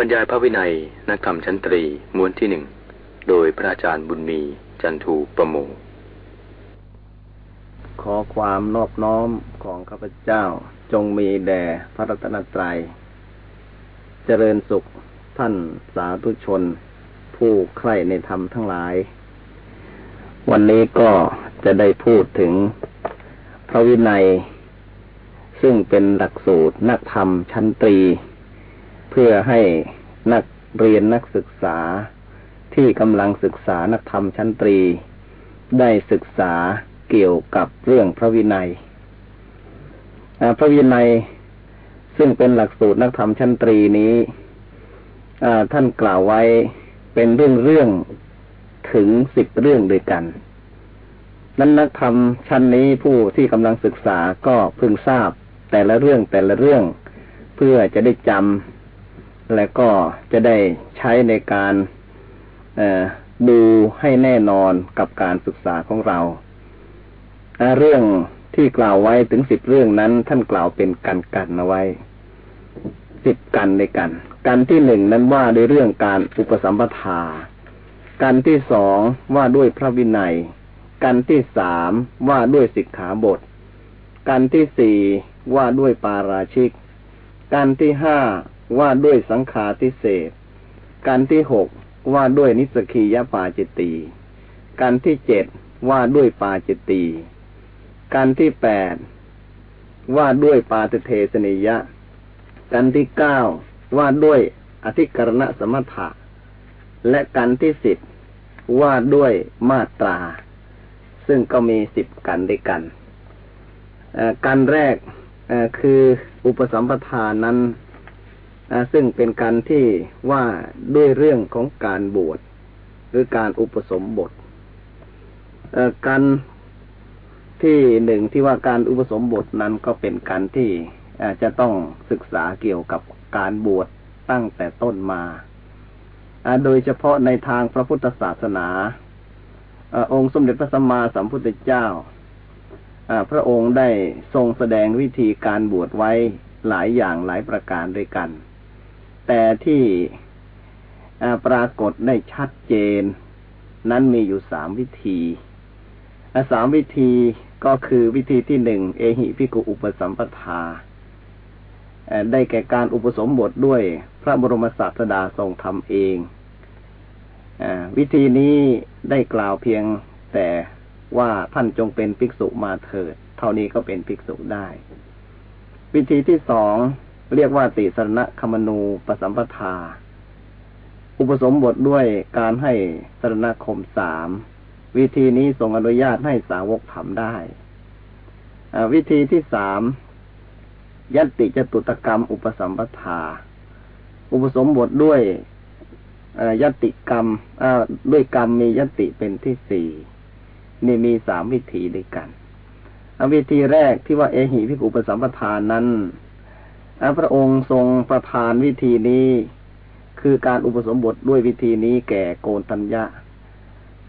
บรรยายพระวินัย นักธรรมชั้นตรีม้วนที่หนึ่ง โดยพระอาจารย์บุญมี จันทูประโม ขอความนอบน้อมของข้าพเจ้าจงมีแด่พระรัตนตรัย เจริญสุขท่านสาธุชน ผู้ใคร่ในธรรมทั้งหลาย วันนี้ก็จะได้พูดถึงพระวินัย ซึ่งเป็นหลักสูตรนักธรรมชั้นตรี เพื่อให้ นักเรียนนักศึกษาที่กำลังศึกษานักธรรมชั้นตรี ได้ศึกษาเกี่ยวกับเรื่องพระวินัย พระวินัยซึ่งเป็นหลักสูตรนักธรรมชั้นตรีนี้ท่านกล่าวไว้เป็นเรื่องเรื่องถึงสิบเรื่องด้วยกัน นั้นนักธรรมชั้นนี้ผู้ที่กำลังศึกษาก็พึงทราบแต่ละเรื่องแต่ละเรื่อง เพื่อจะได้จำ และก็จะได้ใช้ในการดูให้แน่นอนกับการศึกษาของเรา เรื่องที่กล่าวไว้ถึงสิบเรื่องนั้น ท่านกล่าวเป็นกันกันเอาไว้สิบกันในกัน กันที่หนึ่งนั้นว่าด้วยเรื่องการอุปสัมปทา กันที่สองว่าด้วยพระวินัย กันที่สามว่าด้วยสิกขาบท กันที่สี่ว่าด้วยปาราชิก กันที่ห้า ว่าด้วยสังฆาทิเศษกันที่หกว่าด้วยนิสกียปาจิตตีกันที่เจ็ดว่าด้วยปาจิตตีกันที่แปดว่าด้วยปาตเทสนิยะกันที่เก้าว่าด้วยอธิกรณสมถะ และกันที่สิบว่าด้วยมาตรา ซึ่งก็มีสิบกันด้วยกันกันแรกคืออุปสัมปทานนั้น ซึ่งเป็นการที่ว่าด้วยเรื่องของการบวชหรือการอุปสมบทการที่หนึ่งที่ว่าการอุปสมบทนั้นก็เป็นการที่จะต้องศึกษาเกี่ยวกับการบวชตั้งแต่ต้นมา โดยเฉพาะในทางพระพุทธศาสนา องค์สมเด็จพระสัมมาสัมพุทธเจ้า พระองค์ได้ทรงแสดงวิธีการบวชไว้หลายอย่างหลายประการด้วยกัน แต่ที่ปรากฏได้ชัดเจน นั้นมีอยู่สามวิธีสามวิธีก็คือวิธีที่หนึ่งเอหิพิกุอุปสัมปทา ได้แก่การอุปสมบทด้วยพระบรมศาสดาทรงทำเองอวิธีนี้ได้กล่าวเพียงแต่ว่าท่านจงเป็นภิกษุมาเถิด เท่านี้ก็เป็นภิกษุได้ วิธีที่สอง เรียกว่าติสรณคมนูปสัมปทา อุปสมบทด้วยการให้สรณคมสามวิธีนี้ทรงอนุญาตให้สาวกทำได้วิธีที่สามยติจตุตกรรม อุปสัมปทา อุปสมบทด้วยยติกรรมด้วยกรรมมียติเป็นที่สี่นี่มีสามวิธีด้วยกันวิธีแรกที่ว่าเอหิพิกุปสัมปทานนั้น พระองค์ทรงประทานวิธีนี้ คือการอุปสมบทด้วยวิธีนี้แก่โกนตัญญา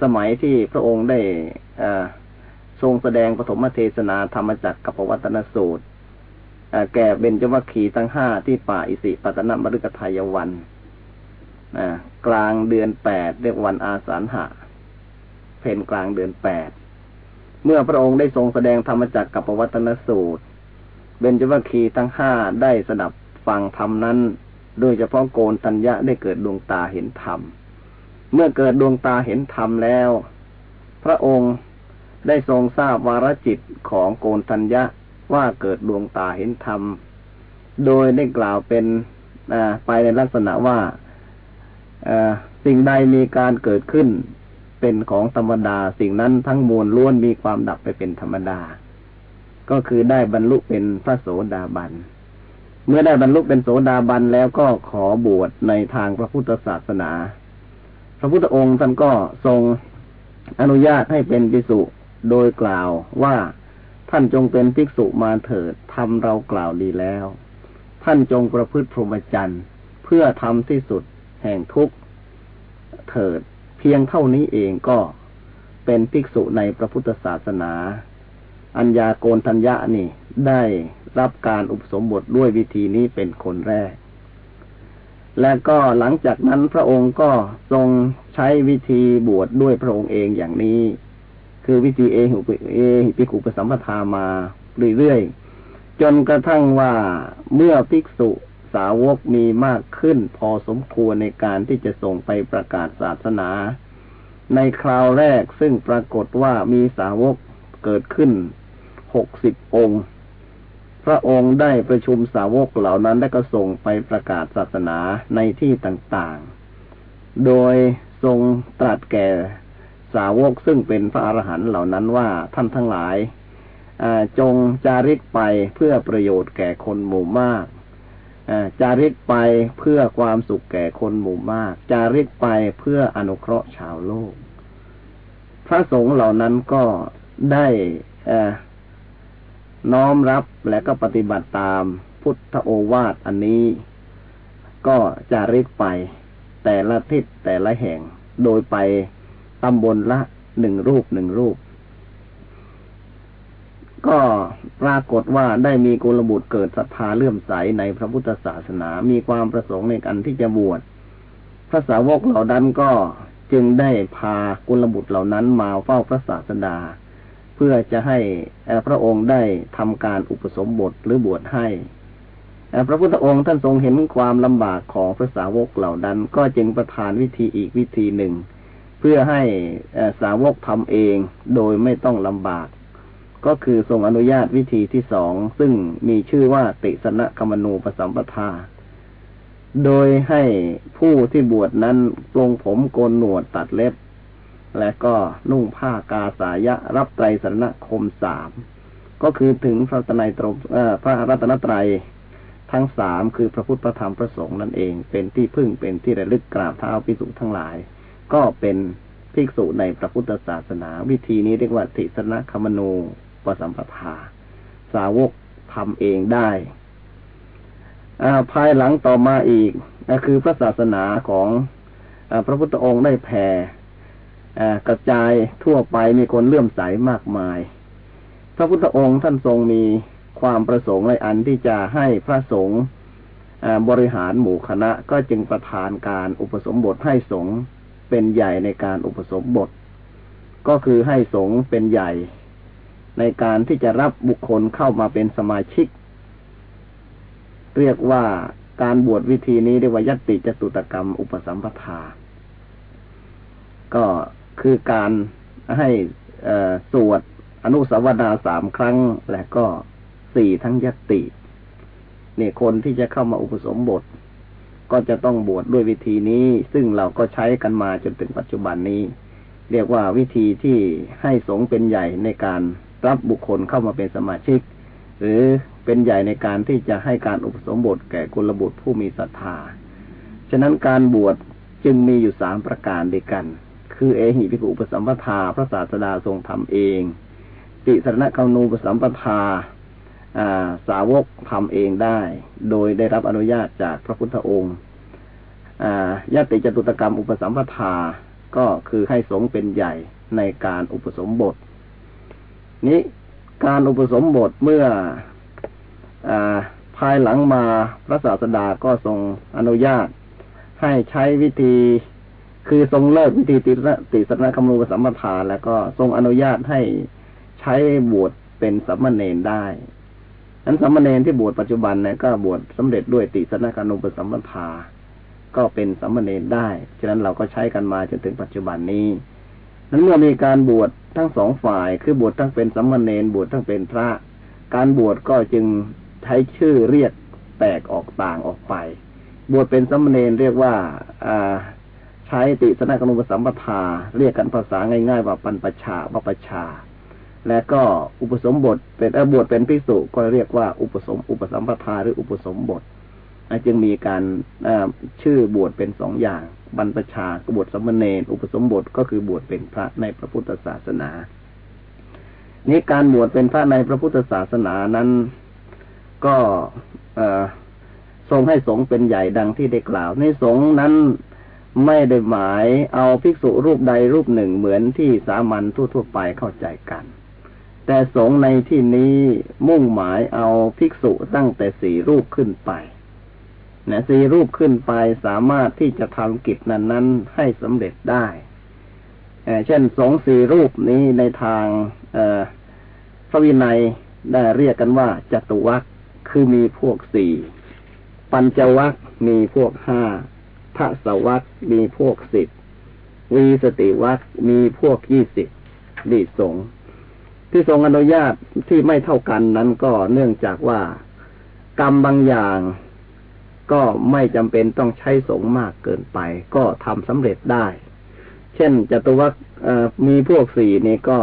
สมัยที่พระองค์ได้ทรงแสดงปฐมเทศนาธรรมจักรกับวัตนสูตรแก่เบญจวัคคีทั้งห้าที่ป่าอิสิปตนมฤกทายวันกลางเดือนแปดเรียกวันอาสาฬหะ เพนกลางเดือนแปด เมื่อพระองค์ได้ทรงแสดงธรรมจักรกับวัตนสูตร เบญจวัคคีทั้งห้าได้สดับฟังธรรมนั้น โดยเฉพาะโกนตัญญะได้เกิดดวงตาเห็นธรรม เมื่อเกิดดวงตาเห็นธรรมแล้ว พระองค์ได้ทรงทราบวารจิตของโกนทัญญะว่าเกิดดวงตาเห็นธรรม โดยได้กล่าวเป็นไปในลักษณะว่าสิ่งใดมีการเกิดขึ้นเป็นของธรรมดา สิ่งนั้นทั้งมวลล้วนมีความดับไปเป็นธรรมดา ก็คือได้บรรลุเป็นพระโสดาบัน เมื่อได้บรรลุเป็นโสดาบันแล้วก็ขอบวชในทางพระพุทธศาสนา พระพุทธองค์ท่านก็ทรงอนุญาตให้เป็นภิกษุโดยกล่าวว่าท่านจงเป็นภิกษุมาเถิดทำเรากล่าวดีแล้ว ท่านจงประพฤติพรหมจรรย์เพื่อทำที่สุดแห่งทุกเถิดเพียงเท่านี้เองก็เป็นภิกษุในพระพุทธศาสนา อัญญาโกนทัญญะนี่ ได้รับการอุปสมบทด้วยวิธีนี้เป็นคนแรก และก็หลังจากนั้นพระองค์ก็ทรงใช้วิธีบวชดด้วยพระองค์เองอย่างนี้ คือวิธีเอหิเอหิปิกุปสัมปทามาเรื่อยๆจนกระทั่งว่าเมื่อภิกษุสาวกมีมากขึ้นพอสมควรในการที่จะส่งไปประกาศศาสนา ในคราวแรกซึ่งปรากฏว่ามีสาวกเกิดขึ้น หกสิบองค์ พระองค์ได้ประชุมสาวกเหล่านั้นและก็ส่งไปประกาศศาสนาในที่ต่างๆ โดยทรงตรัสแก่สาวกซึ่งเป็นพระอรหันต์เหล่านั้นว่าท่านทั้งหลายจงจาริกไปเพื่อประโยชน์แก่คนหมู่มากจาริกไปเพื่อความสุขแก่คนหมู่มาก จาริกไปเพื่ออนุเคราะห์ชาวโลก พระสงฆ์เหล่านั้นก็ได้ น้อมรับและก็ปฏิบัติตามพุทธโอวาทอันนี้ ก็จาริกไป แต่ละทิศแต่ละแห่ง โดยไปตำบลละหนึ่งรูปหนึ่งรูป ก็ปรากฏว่าได้มีกุลบุตรเกิดศรัทธาเลื่อมใสในพระพุทธศาสนา มีความประสงค์ในการที่จะบวชพระสาวกเหล่านั้นก็จึงได้พากุลบุตรเหล่านั้นมาเฝ้าพระศาสดา เพื่อจะให้พระองค์ได้ทำการอุปสมบทหรือบวชให้พระพุทธองค์ท่านทรงเห็นความลำบากของพระสาวกเหล่านั้น ก็จึงประทานวิธีอีกวิธีหนึ่ง เพื่อให้สาวกทำเองโดยไม่ต้องลำบาก ก็คือทรงอนุญาตวิธีที่สองซึ่งมีชื่อว่าติสนะกรรมนูปสัมปทาโดยให้ผู้ที่บวชนั้นปลงผมโกนหนวดตัดเล็บ และก็นุ่งผ้ากาสายะรับไตรสรณคมสามก็คือถึงพระตนตรพระรัตนตรัยทั้งสามคือพระพุทธพระธรรมพระสงฆ์นั่นเอง เป็นที่พึ่งเป็นที่ระลึกกราบเท้าพิสุทั้งหลาย ก็เป็นภิกษุในพระพุทธศาสนา วิธีนี้เรียกว่าติสนะคมนูปสัมปทา สาวกทำเองได้ภายหลังต่อมาอีกคือพระศาสนาของอพระพุทธองค์ได้แผ่ กระจายทั่วไปมีคนเลื่อมใสมากมาย พระพุทธองค์ท่านทรงมีความประสงค์ในอันที่จะให้พระสงฆ์บริหารหมู่คณะก็จึงประทานการอุปสมบทให้สงฆ์เป็นใหญ่ในการอุปสมบท ก็คือให้สงฆ์เป็นใหญ่ ในการที่จะรับบุคคลเข้ามาเป็นสมาชิก เรียกว่าการบวชวิธีนี้เรียกว่ายติจตุตกรรมอุปสัมปทา ก็ คือการให้สวดอนุสาวนาสามครั้ง และก็สี่ทั้งยติเนี่ยคนที่จะเข้ามาอุปสมบท ก็จะต้องบวชดด้วยวิธีนี้ ซึ่งเราก็ใช้กันมาจนถึงปัจจุบันนี้ เรียกว่าวิธีที่ให้สงเป็นใหญ่ในการรับบุคคลเข้ามาเป็นสมาชิก หรือเป็นใหญ่ในการที่จะให้การอุปสมบทแก่กุลบุตรผู้มีศรัทธา ฉะนั้นการบวชจึงมีอยู่สามประการด้วยกัน คือเอหิภิกขุปสัมปทา พระศาสดาทรงทำเองติสรณกรนูปสัมปทาสาวกทำเองได้ โดยได้รับอนุญาตจากพระพุทธองค์ญาติจตุตกรรมอุปสัมปทา ก็คือให้สงเป็นใหญ่ในการอุปสมบท นี้การอุปสมบทเมื่ออภายหลังมาพระศาสดาก็ทรงอนุญาตให้ใช้วิธี คือทรงเลิกวิธีติสติสนะคำนูปสัมปทาแล้วก็ทรงอนุญาตให้ใช้บวชเป็นสัมมเนนได้นั้นสมณเณรที่บวชปัจจุบันเนี่ยก็บวชสำเร็จด้วยติสนาการุปสัมปทา ก็เป็นสมณเณรได้ ฉะนั้นเราก็ใช้กันมาจนถึงปัจจุบันนี้นั้นเมื่อมีการบวชทั้งสองฝ่าย คือบวชทั้งเป็นสมณเณรบวชทั้งเป็นพระ การบวชก็จึงใช้ชื่อเรียกแตกออกต่างออกไป บวชเป็นสมณเณรเรียกว่าอ่า ใช้ติสนากนุปสัมปทา เรียกกันภาษาง่ายๆว่าปันปชาวัปชา และก็อุปสมบทเป็นบวชเป็นภิกษุก็เรียกว่าอุปสมอุปสัมปทาหรืออุปสมบทจึงมีการชื่อบวชเป็นสองอย่าง บรรพชาบวชสมณเณรอุปสมบทก็คือบวชเป็นพระในพระพุทธศาสนานี้การบวชเป็นพระในพระพุทธศาสนานั้นก็ทรงให้สงเป็นใหญ่ดังที่ได้กล่าว ในสงนั้น ไม่ได้หมายเอาภิกษุรูปใดรูปหนึ่งเหมือนที่สามัญทั่วๆไปเข้าใจกัน แต่สงในที่นี้มุ่งหมายเอาภิกษุตั้งแต่สี่รูปขึ้นไปนะสี่รูปขึ้นไปสามารถที่จะทำกิจนั้นนั้นให้สำเร็จได้เช่นสงสี่รูปนี้ในทางพระวินัยได้เรียกกันว่าจตุวัคคือมีพวกสี่ปัญจวัคมีพวกห้า ทศวัคมีพวกสิบวีสติวัคมีพวกยี่สิบดีสงที่ทรงอนุญาตที่ไม่เท่ากันนั้นก็เนื่องจากว่า กรรมบางอย่างก็ไม่จำเป็นต้องใช้สงมากเกินไป ก็ทำสำเร็จได้ เช่นจตุวัคมีพวกสี่นี้ก็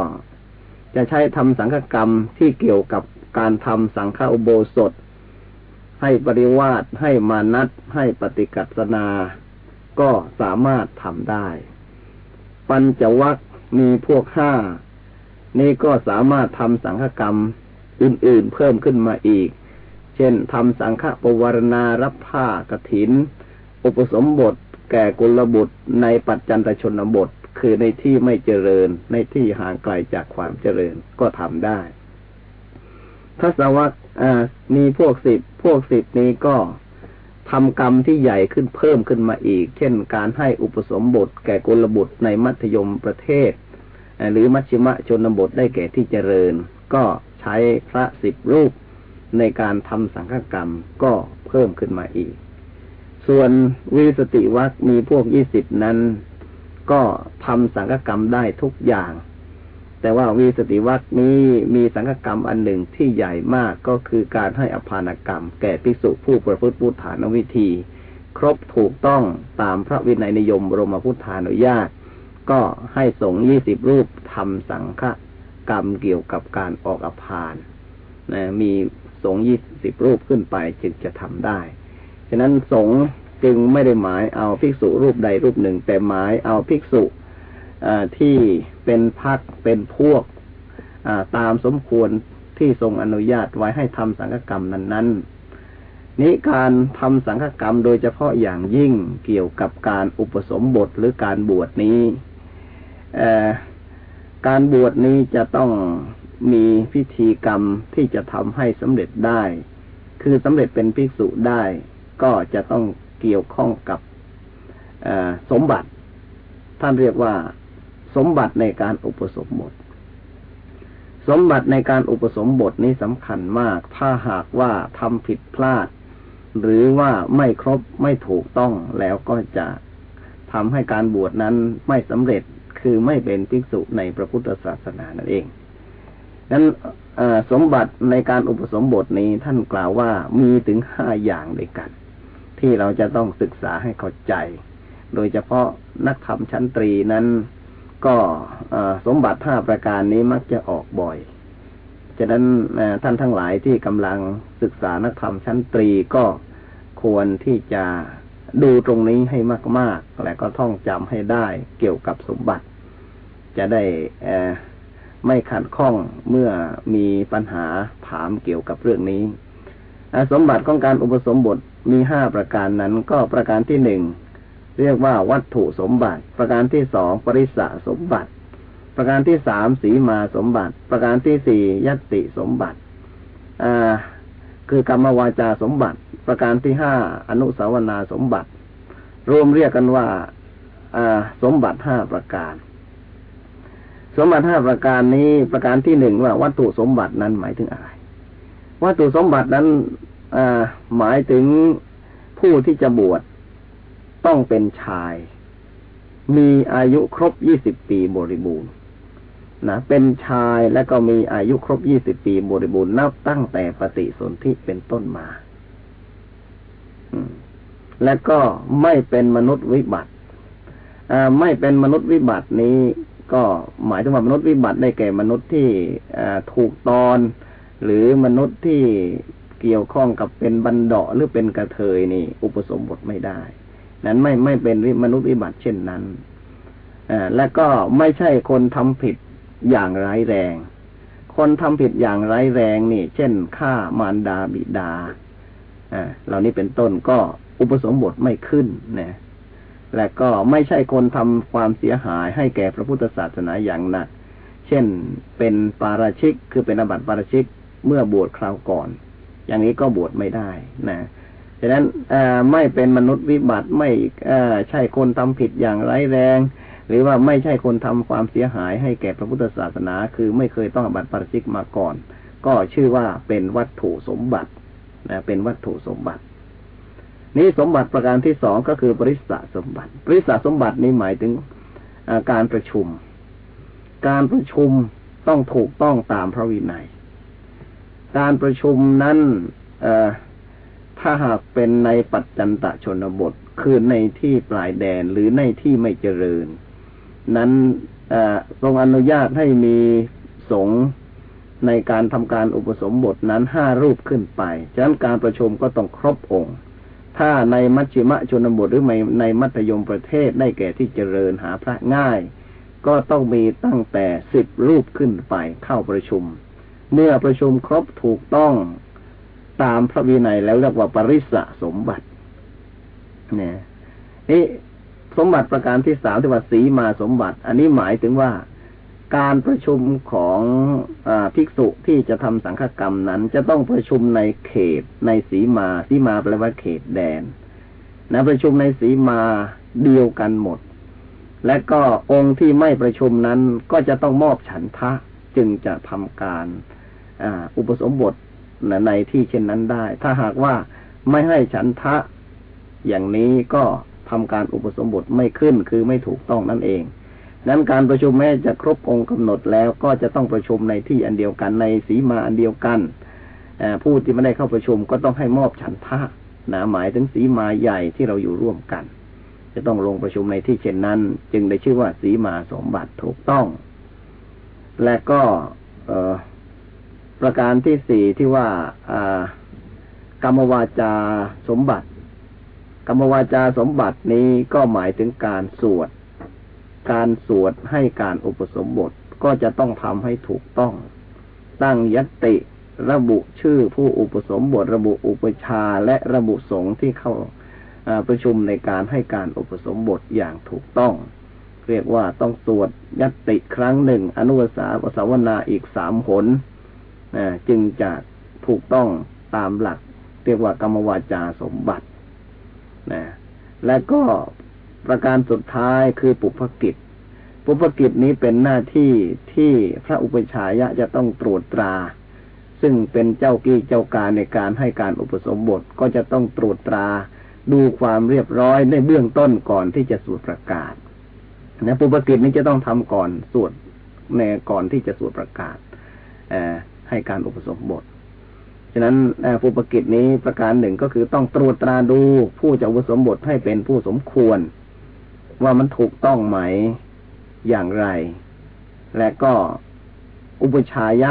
จะใช้ทำสังฆกรรมที่เกี่ยวกับการทำสังฆอุโบสถ ให้ปริวาสให้มานัดให้ปฏิกัสนา ก็สามารถทำได้ ปัญจวัคมีพวกห้านี้ก็สามารถทำสังฆกรรมอื่นๆเพิ่มขึ้นมาอีก เช่นทำสังฆปวารณารับผ้ากรถิน อุปสมบทแก่กุลบุตรในปัจจันตชนบท คือในที่ไม่เจริญ ในที่ห่างไกลจากความเจริญก็ทำได้ทศวรรษมีพวกสิบพวกสิบนี้ก็ ทำกรรมที่ใหญ่ขึ้นเพิ่มขึ้นมาอีก เช่น การให้อุปสมบทแก่กุลบุตรในมัธยมประเทศ หรือมัชชิมะชนบทได้แก่ที่เจริญ ก็ใช้พระสิบรูปในการทำสังฆกรรมก็เพิ่มขึ้นมาอีก ส่วนวิสติวัคมีพวกยี่สิบนั้น ก็ทำสังฆกรรมได้ทุกอย่าง แต่ว่าวีสติวัตนี้มีสังฆกรรมอันหนึ่งที่ใหญ่มากก็คือการให้อภานกรรม แก่ภิกษุผู้ประพฤติพุทธานวิธี ครบถูกต้องตามพระวินัยนิยมบรมพุทธานุญาต ก็ให้สงฆ์ยี่สิบรูปทำสังฆกรรมเกี่ยวกับการออกอภานนะมีสงฆ์ยี่สิบรูปขึ้นไปจึงจะทำได้ ฉะนั้นสงฆ์จึงไม่ได้หมายเอาภิกษุรูปใดรูปหนึ่ง แต่หมายเอาภิกษุ ที่เป็นพักเป็นพวกตามสมควรที่ทรงอนุญาตไว้ให้ทำสังฆกรรมนั้น ๆ นี้การทำสังฆกรรมโดยเฉพาะอย่างยิ่งเกี่ยวกับการอุปสมบทหรือการบวชนี้การบวชนี้จะต้องมีพิธีกรรมที่จะทำให้สำเร็จได้ คือสำเร็จเป็นภิกษุได้ ก็จะต้องเกี่ยวข้องกับสมบัติ ท่านเรียกว่า สมบัติในการอุปสมบท สมบัติในการอุปสมบทนี้สำคัญมาก ถ้าหากว่าทำผิดพลาด หรือว่าไม่ครบไม่ถูกต้องแล้วก็จะทำให้การบวชนั้นไม่สำเร็จคือไม่เป็นภิกษุในพระพุทธศาสนานั่นเองนั้นสมบัติในการอุปสมบทนี้ท่านกล่าวว่ามีถึงห้าอย่างด้วยกัน ที่เราจะต้องศึกษาให้เข้าใจ โดยเฉพาะนักธรรมชั้นตรีนั้น ก็สมบัติห้าประการนี้มักจะออกบ่อย ฉะนั้นท่านทั้งหลายที่กำลังศึกษานักธรรมชั้นตรีก็ควรที่จะดูตรงนี้ให้มาก ๆ และก็ท่องจำให้ได้เกี่ยวกับสมบัติ จะได้ไม่ขัดข้องเมื่อมีปัญหาถามเกี่ยวกับเรื่องนี้ สมบัติของการอุปสมบทมีห้าประการนั้นก็ประการที่หนึ่ง เรียกว่าวัตถุสมบัติ ประการที่สองปริสะสมบัติ ประการที่สามสีมาสมบัติ ประการที่สี่ยติสมบัติอ่าคือกรรมวาจาสมบัติ ประการที่ห้าอนุสาวนาสมบัติ รวมเรียกกันว่าสมบัติห้าประการ สมบัติห้าประการนี้ประการที่หนึ่งว่าวัตถุสมบัตินั้นหมายถึงอะไร วัตถุสมบัตินั้นหมายถึงผู้ที่จะบวช ต้องเป็นชาย มีอายุครบยี่สิบปีบริบูรณ์นะเป็นชายและก็มีอายุครบยี่สิบปีบริบูรณ์นับตั้งแต่ปฏิสนธิเป็นต้นมาและก็ไม่เป็นมนุษย์วิบัติไม่เป็นมนุษย์วิบัตินี้ ก็หมายถึงว่ามนุษย์วิบัติได้แก่มนุษย์ที่ถูกตอน หรือมนุษย์ที่เกี่ยวข้องกับเป็นบันเดาะหรือเป็นกระเทยนี่ อุปสมบทไม่ได้ นั้นไม่ไม่เป็นมนุษย์วิบัติเช่นนั้นอและก็ไม่ใช่คนทำผิดอย่างร้ายแรง คนทำผิดอย่างร้ายแรงนี่ เช่นฆ่ามารดาบิดาอเหล่านี้เป็นต้นก็อุปสมบทไม่ขึ้นนะและก็ไม่ใช่คนทำความเสียหายให้แก่พระพุทธศาสนาอย่างหนัก เช่นเป็นปาราชิกคือเป็นอบัติปาราชิกเมื่อบวชคราวก่อน อย่างนี้ก็บวชไม่ได้นะ ฉะนั้นไม่เป็นมนุษย์วิบัติไม่ใช่คนทำผิดอย่างร้ายแรง หรือว่าไม่ใช่คนทำความเสียหายให้แก่พระพุทธศาสนา คือไม่เคยต้องบัตรปราชิกมาก่อน ก็ชื่อว่าเป็นวัตถุสมบัตินะเป็นวัตถุสมบัติ นี้สมบัติประการที่สองก็คือบริษัทสมบัติบริษัทสมบัตินี้หมายถึงการประชุม การประชุมต้องถูกต้องตามพระวินัย การประชุมนั้น ถ้าหากเป็นในปัจจันตชนบท คือในที่ปลายแดนหรือในที่ไม่เจริญ นั้นทรงอนุญาตให้มีสงฆ์ในการทำการอุปสมบทนั้นห้ารูปขึ้นไป ฉะนั้นการประชุมก็ต้องครบองค์ ถ้าในมัชชิมะชนบทหรือในในมัธยมประเทศได้แก่ที่เจริญหาพระง่าย ก็ต้องมีตั้งแต่สิบรูปขึ้นไปเข้าประชุม เมื่อประชุมครบถูกต้อง ตามพระวินัยแล้วเรียกว่าปริสะสมบัติเนี่ยนี่สมบัติประการที่สามที่ว่าสีมาสมบัติ อันนี้หมายถึงว่าการประชุมของอภิกษุที่จะทำสังฆกรรมนั้น จะต้องประชุมในเขตในสีมาสีมาแปลว่าเขตแดนนะประชุมในสีมาเดียวกันหมด และก็องค์ที่ไม่ประชุมนั้นก็จะต้องมอบฉันทะจึงจะทำการออุปสมบท ในที่เช่นนั้นได้ ถ้าหากว่าไม่ให้ฉันทะอย่างนี้ก็ทำการอุปสมบทไม่ขึ้นคือไม่ถูกต้องนั่นเอง นั้นการประชุมแม้จะครบองค์กำหนดแล้วก็จะต้องประชุมในที่อันเดียวกันในสีมาอันเดียวกันผู้ที่ไม่ได้เข้าประชุมก็ต้องให้มอบฉันทะนะหมายถึงสีมาใหญ่ที่เราอยู่ร่วมกัน จะต้องลงประชุมในที่เช่นนั้น จึงได้ชื่อว่าสีมาสมบัติถูกต้อง และก็ เประการที่สี่ที่ว่ากรรมวาจาสมบัติ กรรมวาจาสมบัตินี้ก็หมายถึงการสวด การสวดให้การอุปสมบทก็จะต้องทำให้ถูกต้อง ตั้งยติระบุชื่อผู้อุปสมบทระบุอุปชาและระบุสงฆ์ที่เข้าประชุมในการให้การอุปสมบทอย่างถูกต้อง เรียกว่าต้องสวดยติครั้งหนึ่ง อนุสาสาวนาอีกสามผล จึงจะถูกต้องตามหลัก เรียกว่ากรรมวาจาสมบัตินะและก็ประการสุดท้ายคือปุพกิจ ปุพกิจนี้เป็นหน้าที่ที่พระอุปชายะจะต้องตรวจตรา ซึ่งเป็นเจ้ากี้เจ้าการในการให้การอุปสมบทก็จะต้องตรวจตรา ดูความเรียบร้อยในเบื้องต้นก่อนที่จะสวดประกาศนะปุพกิจนี้จะต้องทำก่อนสวดในก่อนที่จะสวดประกาศ ให้การอุปสมบท ฉะนั้นภูปกิจนี้ประการหนึ่งก็คือต้องตรวจตราดูผู้จะอุปสมบทให้เป็นผู้สมควร ว่ามันถูกต้องไหมอย่างไร และก็อุปชายะ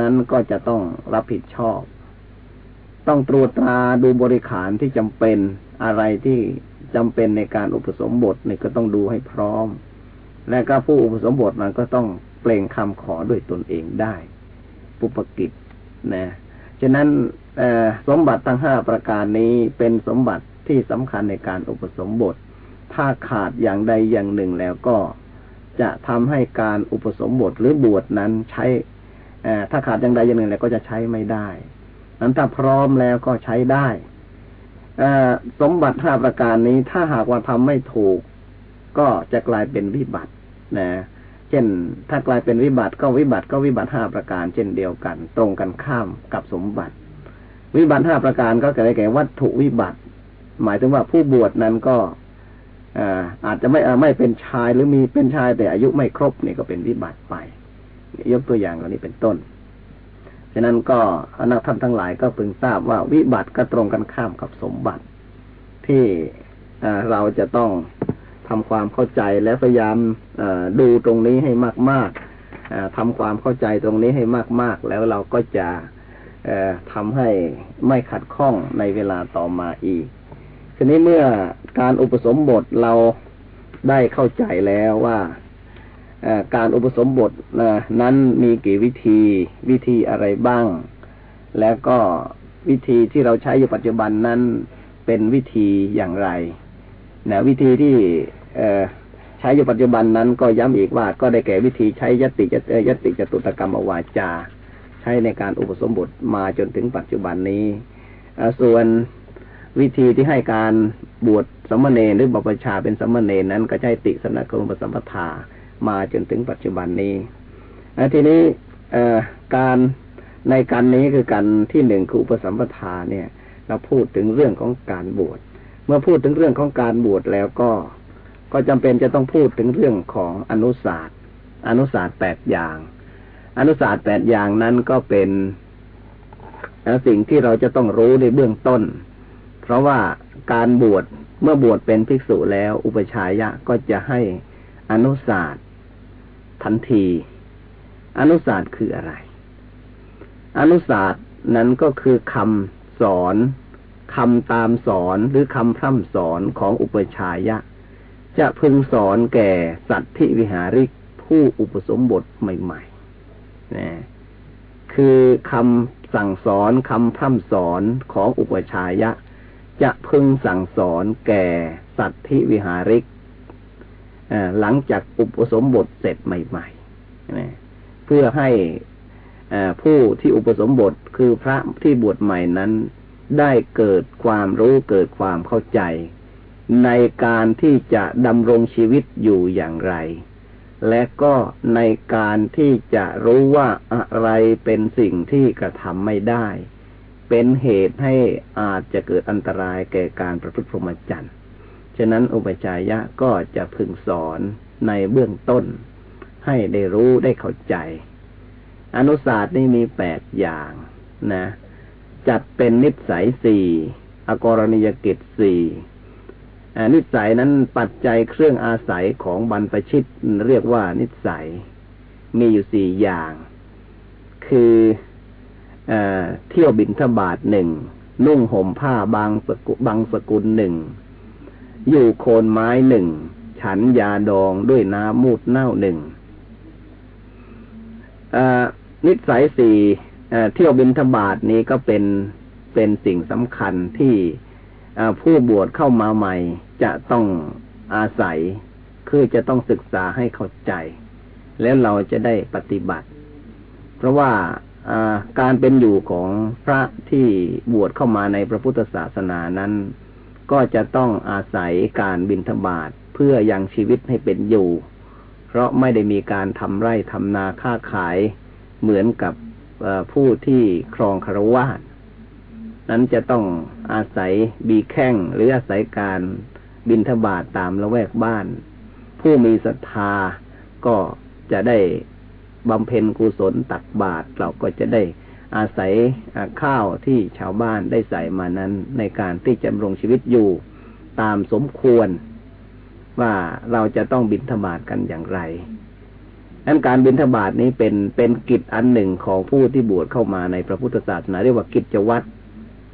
นั้นก็จะต้องรับผิดชอบ ต้องตรวจตราดูบริขารที่จำเป็นอะไรที่จำเป็นในการอุปสมบทนี่ก็ต้องดูให้พร้อม และก็ผู้อุปสมบทมันก็ต้องเปล่งคำขอด้วยตนเองได้ ปุปกิจนะฉะนั้นสมบัติทั้งห้าประการนี้เป็นสมบัติที่สำคัญในการอุปสมบท ถ้าขาดอย่างใดอย่างหนึ่งแล้วก็จะทำให้การอุปสมบทหรือบวชนั้นใช้ถ้าขาดอย่างใดอย่างหนึ่งแล้วก็จะใช้ไม่ได้นั้นถ้าพร้อมแล้วก็ใช้ได้สมบัติห้าประการนี้ถ้าหากว่าทำไม่ถูก ก็จะกลายเป็นวิบัตินะ เช่น ถ้ากลายเป็นวิบัติก็วิบัติก็วิบัติห้าประการ เช่นเดียวกัน ตรงกันข้ามกับสมบัติ วิบัติห้าประการก็เกิดแก่วัตถุวิบัติ หมายถึงว่าผู้บวชนั้นก็อาจจะไม่ไม่เป็นชายหรือมีเป็นชายแต่อายุไม่ครบนี่ก็เป็นวิบัติไป ยกตัวอย่างเหล่านี้เป็นต้นฉะนั้นก็นักท่านทั้งหลายก็พึงทราบว่าวิบัติก็ตรงกันข้ามกับสมบัติ ที่เราจะต้อง ทำความเข้าใจและพยายามดูตรงนี้ให้มากๆทำความเข้าใจตรงนี้ให้มาก ๆ แล้วเราก็จะทำให้ไม่ขัดข้องในเวลาต่อมาอีกทีนี้เมื่อการอุปสมบทเราได้เข้าใจแล้วว่าการอุปสมบทนั้นมีกี่วิธีวิธีอะไรบ้าง แล้วก็วิธีที่เราใช้อยู่ปัจจุบันนั้นเป็นวิธีอย่างไร นะวิธีที่ใช้อยู่ปัจจุบันนั้นก็ย้ำอีกว่าก็ได้แก่วิธีใช้ยติยติจตุตกรรมวาจา ใช้ในการอุปสมบทมาจนถึงปัจจุบันนี้ ส่วนวิธีที่ให้การบวชสมณเณรหรือบวชชาเป็นสมณเณรนั้นก็ใช้ติสนกรมปสัมปทามาจนถึงปัจจุบันนี้ทีนี้การในการนี้คือการที่หนึ่งคืออุปสัมปทาเนี่ย เราพูดถึงเรื่องของการบวช เมื่อพูดถึงเรื่องของการบวชแล้วก็ ก็จำเป็นจะต้องพูดถึงเรื่องของอนุศาสตร์อนุศาสตร์แปดอย่าง อนุศาสตร์แปดอย่างนั้นก็เป็นสิ่งที่เราจะต้องรู้ในเบื้องต้น เพราะว่าการบวชเมื่อบวชเป็นภิกษุแล้ว อุปชัยยะก็จะให้อนุศาสตร์ทันที อนุศาสตร์คืออะไร อนุศาสตร์นั้นก็คือคำสอน คำตามสอนหรือคำพร่ำสอนของอุปชัยยะ จะพึงสอนแก่สัตว์ทิวิหาริกผู้อุปสมบทใหม่ๆนะคือคำสั่งสอนคำพร่ำสอนของอุปชัยยะ จะพึงสั่งสอนแก่สัตว์ทิวิหาริกหลังจากอุปสมบทเสร็จใหม่ๆเพื่อให้ผู้ที่อุปสมบทคือพระที่บวชใหม่นั้น ได้เกิดความรู้เกิดความเข้าใจ ในการที่จะดำรงชีวิตอยู่อย่างไร และก็ในการที่จะรู้ว่าอะไรเป็นสิ่งที่กระทำไม่ได้ เป็นเหตุให้อาจจะเกิดอันตรายแก่การประพฤติพรหมจรรย์ฉะนั้นอุปจายะก็จะพึงสอนในเบื้องต้น ให้ได้รู้ได้เข้าใจ อนุศาสตร์นี่มีแปดอย่างนะ จัดเป็นนิสัยสี่อกรณียกิจสี่นิสัยนั้นปัจจัยเครื่องอาศัยของบรรพชิตเรียกว่านิสัย มีอยู่สี่อย่าง คือเอเที่ยวบินทบาทหนึ่งนุ่งห่มผ้าบางสกุบางสกุลหนึ่งอยู่โคนไม้หนึ่งฉันยาดองด้วยน้ำมูดเน่าหนึ่งนิสัยสี่ เที่ยวบินทบาทนี้ก็เป็นเป็นสิ่งสำคัญที่ผู้บวชเข้ามาใหม่ จะต้องอาศัย คือจะต้องศึกษาให้เข้าใจ แล้วเราจะได้ปฏิบัติ เพราะว่าการเป็นอยู่ของพระที่บวชเข้ามาในพระพุทธศาสนานั้น ก็จะต้องอาศัยการบินทบาทเพื่อยังชีวิตให้เป็นอยู่ เพราะไม่ได้มีการทำไร่ทำนาค้าขายเหมือนกับ ผู้ที่ครองคารวาสนั้นจะต้องอาศัยบีแข้งหรืออาศัยการบินทบาทตามละแวกบ้าน ผู้มีศรัทธาก็จะได้บำเพ็ญกุศลตักบาตรเราก็จะได้อาศัยข้าวที่ชาวบ้านได้ใส่มานั้น ในการที่จะดำรงชีวิตอยู่ตามสมควร ว่าเราจะต้องบินทบาทกันอย่างไร นั้นการบิณฑบาตนี้เป็นเป็นกิจอันหนึ่งของผู้ที่บวชเข้ามาในพระพุทธศาสนาเรียกว่ากิจวัตร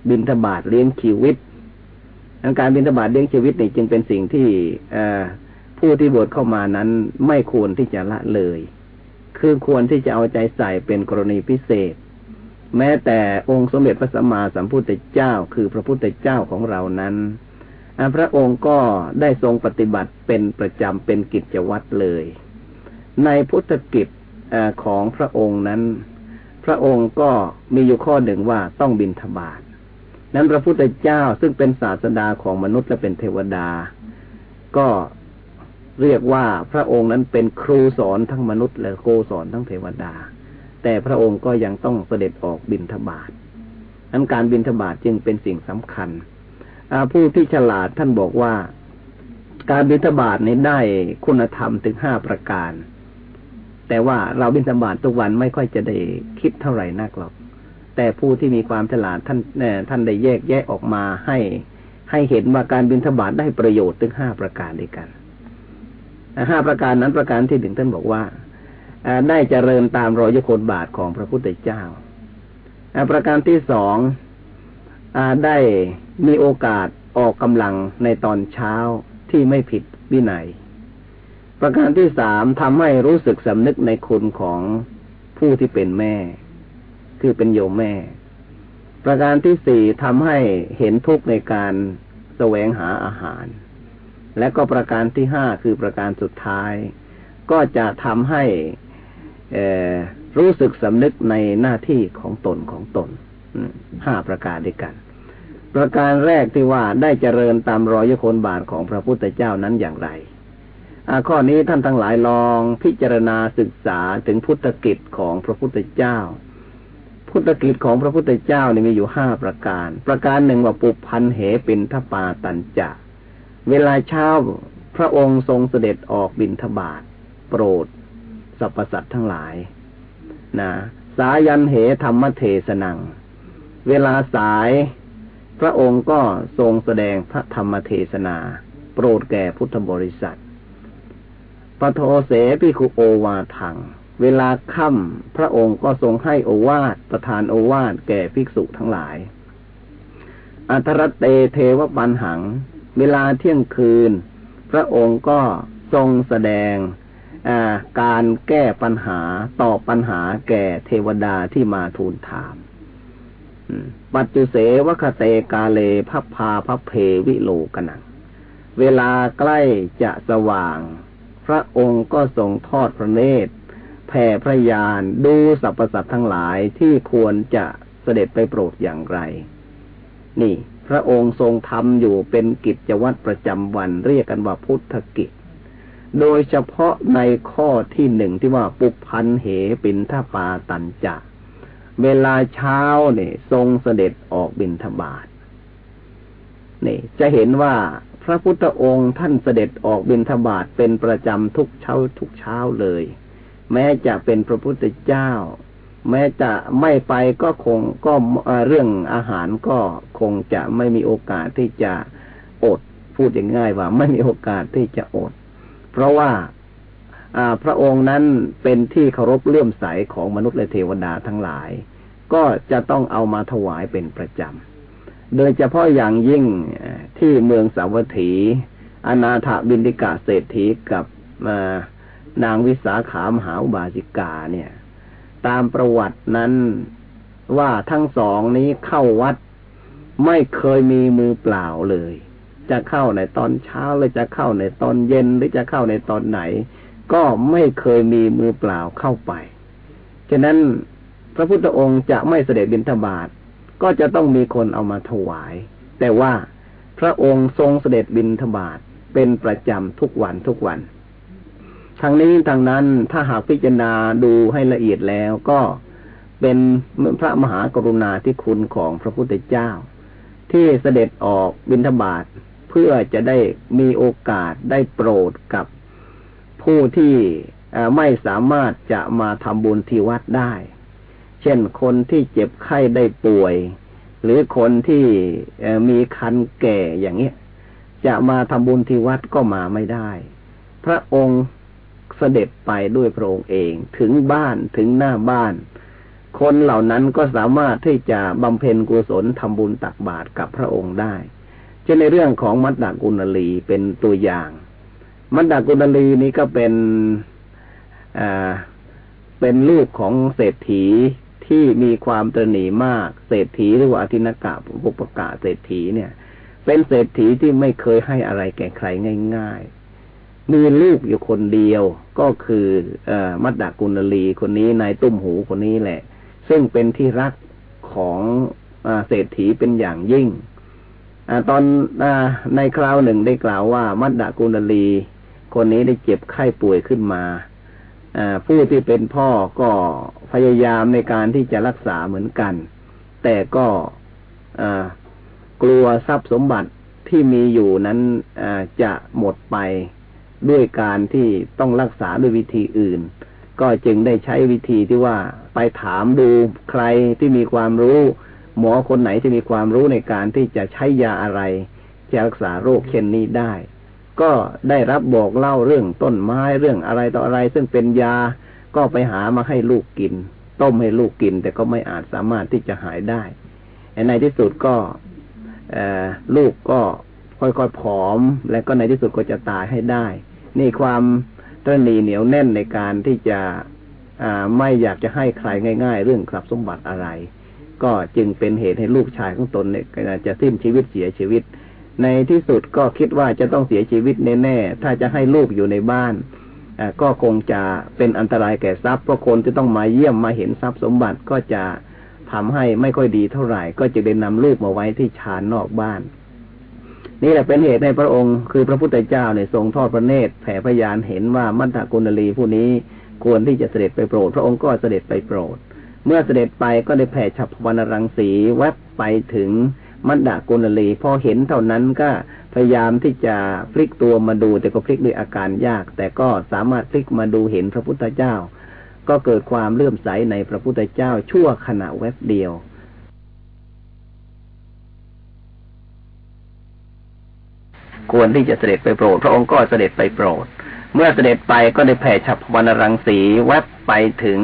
บิณฑบาตเลี้ยงชีวิตนั้นการบิณฑบาตเลี้ยงชีวิตนี่จึงเป็นสิ่งที่อผู้ที่บวชเข้ามานั้นไม่ควรที่จะละเลย คือควรที่จะเอาใจใส่เป็นกรณีพิเศษ แม้แต่องค์สมเด็จพระสัมมาสัมพุทธเจ้า คือพระพุทธเจ้าของเรานั้นพระองค์ก็ได้ทรงปฏิบัติเป็นประจำเป็นกิจวัตรเลย ในพุทธกิจของพระองค์นั้น พระองค์ก็มีอยู่ข้อหนึ่งว่าต้องบินทบาทนั้นพระพุทธเจ้าซึ่งเป็นศาสดาของมนุษย์และเป็นเทวดา ก็เรียกว่าพระองค์นั้นเป็นครูสอนทั้งมนุษย์และครูสอนทั้งเทวดา แต่พระองค์ก็ยังต้องเสด็จออกบินทบาทนั้นการบินทบาทจึงเป็นสิ่งสำคัญผู้ที่ฉลาดท่านบอกว่า การบินทบาทนี้ได้คุณธรรมถึงห้าประการ แต่ว่าเราบินสบาททุกวันไม่ค่อยจะได้คิดเท่าไหร่นักหรอก แต่ผู้ที่มีความฉลาดท่านท่านได้แยกแยะออกมาให้ ให้เห็นว่าการบินทบาทได้ประโยชน์ถึงห้าประการด้วยกันห้าประการนั้นประการที่หนึ่งท่านบอกว่าได้เจริญตามรอยโคนบาทของพระพุทธเจ้าประการที่สองได้มีโอกาสออกกำลังในตอนเช้าที่ไม่ผิดวินัย ประการที่สามทำให้รู้สึกสำนึกในคุณของผู้ที่เป็นแม่คือเป็นโยมแม่ ประการที่สี่ทำให้เห็นทุกข์ในการแสวงหาอาหาร และก็ประการที่ห้าคือประการสุดท้าย ก็จะทำให้รู้สึกสำนึกในหน้าที่ของตนของตนห้าประการด้วยกัน ประการแรกที่ว่าได้เจริญตามรอยยคนบาทของพระพุทธเจ้านั้นอย่างไร ข้อนี้ท่านทั้งหลายลองพิจารณาศึกษาถึงพุทธกิจของพระพุทธเจ้า พุทธกิจของพระพุทธเจ้านี่มีอยู่ห้าประการ ประการหนึ่งว่าปุพันเหเปินทปาตันจะเวลาเช้าพระองค์ทรงเสด็จออกบินทบาทโปรดสรรพสัตว์ทั้งหลายนะสายันเหธรรมเทศนัง เวลาสาย พระองค์ก็ทรงแสดงพระธรรมเทศนา โปรดแก่พุทธบริษัท ปโทเสพิคุโอวาทัง เวลาค่ำพระองค์ก็ทรงให้โอวาทประทานโอวาทแก่ภิกษุทั้งหลาย อัทรเตเทวปัญหัง เวลาเที่ยงคืน พระองค์ก็ทรงแสดงการแก้ปัญหาตอบปัญหาแก่เทวดาที่มาทูลถามปัจจุเสวคเตกาเลพัพพาพัพเพวิโลกนัง เวลาใกล้จะสว่าง พระองค์ก็ทรงทอดพระเนตรแผ่พระยานดูสรรพสัตว์ทั้งหลายที่ควรจะเสด็จไปโปรดอย่างไร นี่ พระองค์ทรงทำอยู่เป็นกิจวัตรประจำวันเรียกกันว่าพุทธกิจ โดยเฉพาะในข้อที่หนึ่งที่ว่าปุพันเหปินทปาตันจะเวลาเช้าเนี่ยทรงเสด็จออกบินทบาทนี่ จะเห็นว่า พระพุทธองค์ท่านเสด็จออกบินทบาทเป็นประจำทุกเช้าทุกเช้าเลย แม้จะเป็นพระพุทธเจ้า แม้จะไม่ไปก็คงก็เรื่องอาหารก็คงจะไม่มีโอกาสที่จะอดพูดอย่างง่ายว่าไม่มีโอกาสที่จะอด เพราะว่าพระองค์นั้นเป็นที่เคารพเลื่อมใสของมนุษย์และเทวดาทั้งหลาย ก็จะต้องเอามาถวายเป็นประจำ โดยเฉพาะอย่างยิ่งที่เมืองสาวัตถี อนาถบินดิกาเศรษฐีกับนางวิสาขามหาอุบาสิกาเนี่ย ตามประวัตินั้นว่าทั้งสองนี้เข้าวัดไม่เคยมีมือเปล่าเลย จะเข้าในตอนเช้าหรือจะเข้าในตอนเย็นหรือจะเข้าในตอนไหน ก็ไม่เคยมีมือเปล่าเข้าไป ฉะนั้นพระพุทธองค์จะไม่เสด็จบิณฑบาต ก็จะต้องมีคนเอามาถวาย แต่ว่าพระองค์ทรงเสด็จบิณฑบาตเป็นประจำทุกวันทุกวันทางนี้ทางนั้นถ้าหากพิจารณาดูให้ละเอียดแล้วก็เป็นพระมหากรุณาธิคุณของพระพุทธเจ้า ที่เสด็จออกบิณฑบาตเพื่อจะได้มีโอกาสได้โปรดกับผู้ที่ไม่สามารถจะมาทำบุญที่วัดได้ เช่นคนที่เจ็บไข้ได้ป่วย หรือคนที่มีคันแก่อย่างนี้จะมาทำบุญที่วัดก็มาไม่ได้ พระองค์เสด็จไปด้วยพระองค์เองถึงบ้านถึงหน้าบ้าน คนเหล่านั้นก็สามารถที่จะบำเพ็ญกุศลทำบุญตักบาตรกับพระองค์ได้เช่นในเรื่องของมัดดากุณลีเป็นตัวอย่าง มัดดากุณลีนี้ก็เป็นอ่าเป็นลูกของเศรษฐี ที่มีความตรหนีมาก เศรษฐีหรือว่าอธินกะบุปกะเศรษฐีเนี่ย เป็นเศรษฐีที่ไม่เคยให้อะไรแก่ใครง่าย ๆ มีลูกอยู่คนเดียวก็คืออมัดดากุณลีคนนี้นายตุ้มหูคนนี้แหละ ซึ่งเป็นที่รักของอเศรษฐีเป็นอย่างยิ่งอตอนอในคราวหนึ่งได้กล่าวว่า มัดดากุณลีคนนี้ได้เจ็บไข้ป่วยขึ้นมา ผู้ที่เป็นพ่อก็พยายามในการที่จะรักษาเหมือนกัน แต่ก็กลัวทรัพย์สมบัติที่มีอยู่นั้นจะหมดไปด้วยการที่ต้องรักษาด้วยวิธีอื่น ก็จึงได้ใช้วิธีที่ว่าไปถามดูใครที่มีความรู้ หมอคนไหนที่มีความรู้ในการที่จะใช้ยาอะไรจะรักษาโรคเช่นนี้ได้ ก็ได้รับบอกเล่าเรื่องต้นไม้เรื่องอะไรต่ออะไร ซึ่งเป็นยาก็ไปหามาให้ลูกกิน ต้มให้ลูกกิน แต่ก็ไม่อาจสามารถที่จะหายได้ในที่สุดก็ลูกก็ค่อยๆผอม และก็ในที่สุดก็จะตายให้ได้ นี่ความตรนีเหนียวแน่นในการที่จะไม่อยากจะให้ใครง่าย ๆ เรื่องทรัพย์สมบัติอะไร ก็จึงเป็นเหตุให้ลูกชายของตนเนี่ยจะสิ้นชีวิตเสียชีวิต ในที่สุดก็คิดว่าจะต้องเสียชีวิตแน่ๆ ถ้าจะให้ลูกอยู่ในบ้านก็คงจะเป็นอันตรายแก่ทรัพย์เพราะคนจะต้องมาเยี่ยมมาเห็นทรัพย์สมบัติก็จะทำให้ไม่ค่อยดีเท่าไหร่ ก็จะได้นำลูกมาไว้ที่ชานนอกบ้าน นี่แหละเป็นเหตุในพระองค์ คือพระพุทธเจ้าเนี่ยทรงทอดพระเนตรแผ่พยานเห็นว่ามัทธกุณลีผู้นี้ควรที่จะเสด็จไปโปรด พระองค์ก็เสด็จไปโปรด เมื่อเสด็จไปก็ได้แผ่ฉับวรรณรังสีแวบไปถึง มัดดากุณลีพอเห็นเท่านั้นก็พยายามที่จะพลิกตัวมาดู แต่ก็พลิกด้วยอาการยาก แต่ก็สามารถพลิกมาดูเห็นพระพุทธเจ้า ก็เกิดความเลื่อมใสในพระพุทธเจ้าชั่วขณะแวบเดียวควรที่จะเสด็จไปโปรด พระองค์ก็เสด็จไปโปรด เมื่อเสด็จไปก็ได้แผ่ฉับวรรณรังสีแวบไปถึง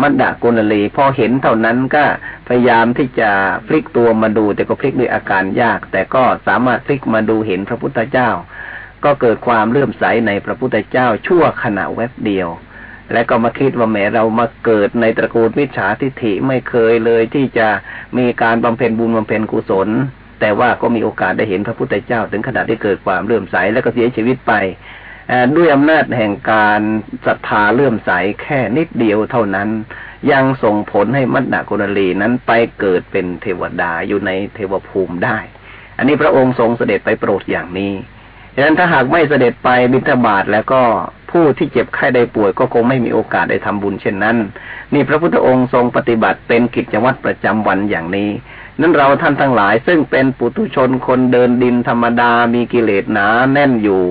มัดดากุลลีพอเห็นเท่านั้นก็พยายามที่จะพลิกตัวมาดู แต่ก็พลิกด้วยอาการยาก แต่ก็สามารถพลิกมาดูเห็นพระพุทธเจ้า ก็เกิดความเลื่อมใสในพระพุทธเจ้าชั่วขณะแวบเดียว และก็มาคิดว่าแม้เรามาเกิดในตระกูลมิจฉาทิฐิไม่เคยเลยที่จะมีการบำเพ็ญบุญบำเพ็ญกุศลแต่ว่าก็มีโอกาสได้เห็นพระพุทธเจ้า ถึงขนาดที่เกิดความเลื่อมใสและก็เสียชีวิตไป ด้วยอำนาจแห่งการศรัทธาเลื่อมใสแค่นิดเดียวเท่านั้น ยังส่งผลให้มัดนากุณลีนั้นไปเกิดเป็นเทวดาอยู่ในเทวภูมิได้ อันนี้พระองค์ทรงเสด็จไปโปรดอย่างนี้ดังนั้นถ้าหากไม่เสด็จไปบิณฑบาตแล้วก็ผู้ที่เจ็บไข้ได้ป่วยก็คงไม่มีโอกาสได้ทำบุญเช่นนั้น นี่พระพุทธองค์ทรงปฏิบัติเป็นกิจวัตรประจำวันอย่างนี้ นั้นเราท่านทั้งหลายซึ่งเป็นปุถุชนคนเดินดินธรรมดามีกิเลสหนาแน่นอยู่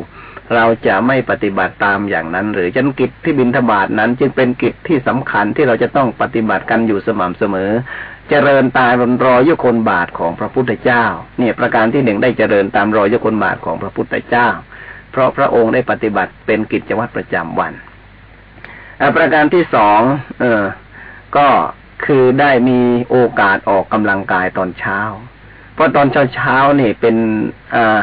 เราจะไม่ปฏิบัติตามอย่างนั้น หรือฉันกิจที่บินทบาทนั้น จึงเป็นกิจที่สำคัญที่เราจะต้องปฏิบัติกันอยู่สม่ำเสมอ เจริญตามรอยยคนบาทของพระพุทธเจ้า เนี่ยประการที่หนึ่งได้เจริญตามรอยยคนบาทของพระพุทธเจ้า เพราะพระองค์ได้ปฏิบัติเป็นกิจวัตรประจำวันประการที่สองเออ ก็คือได้มีโอกาสออกกำลังกายตอนเช้า เพราะตอนเช้าเช้านี่เป็นอ่า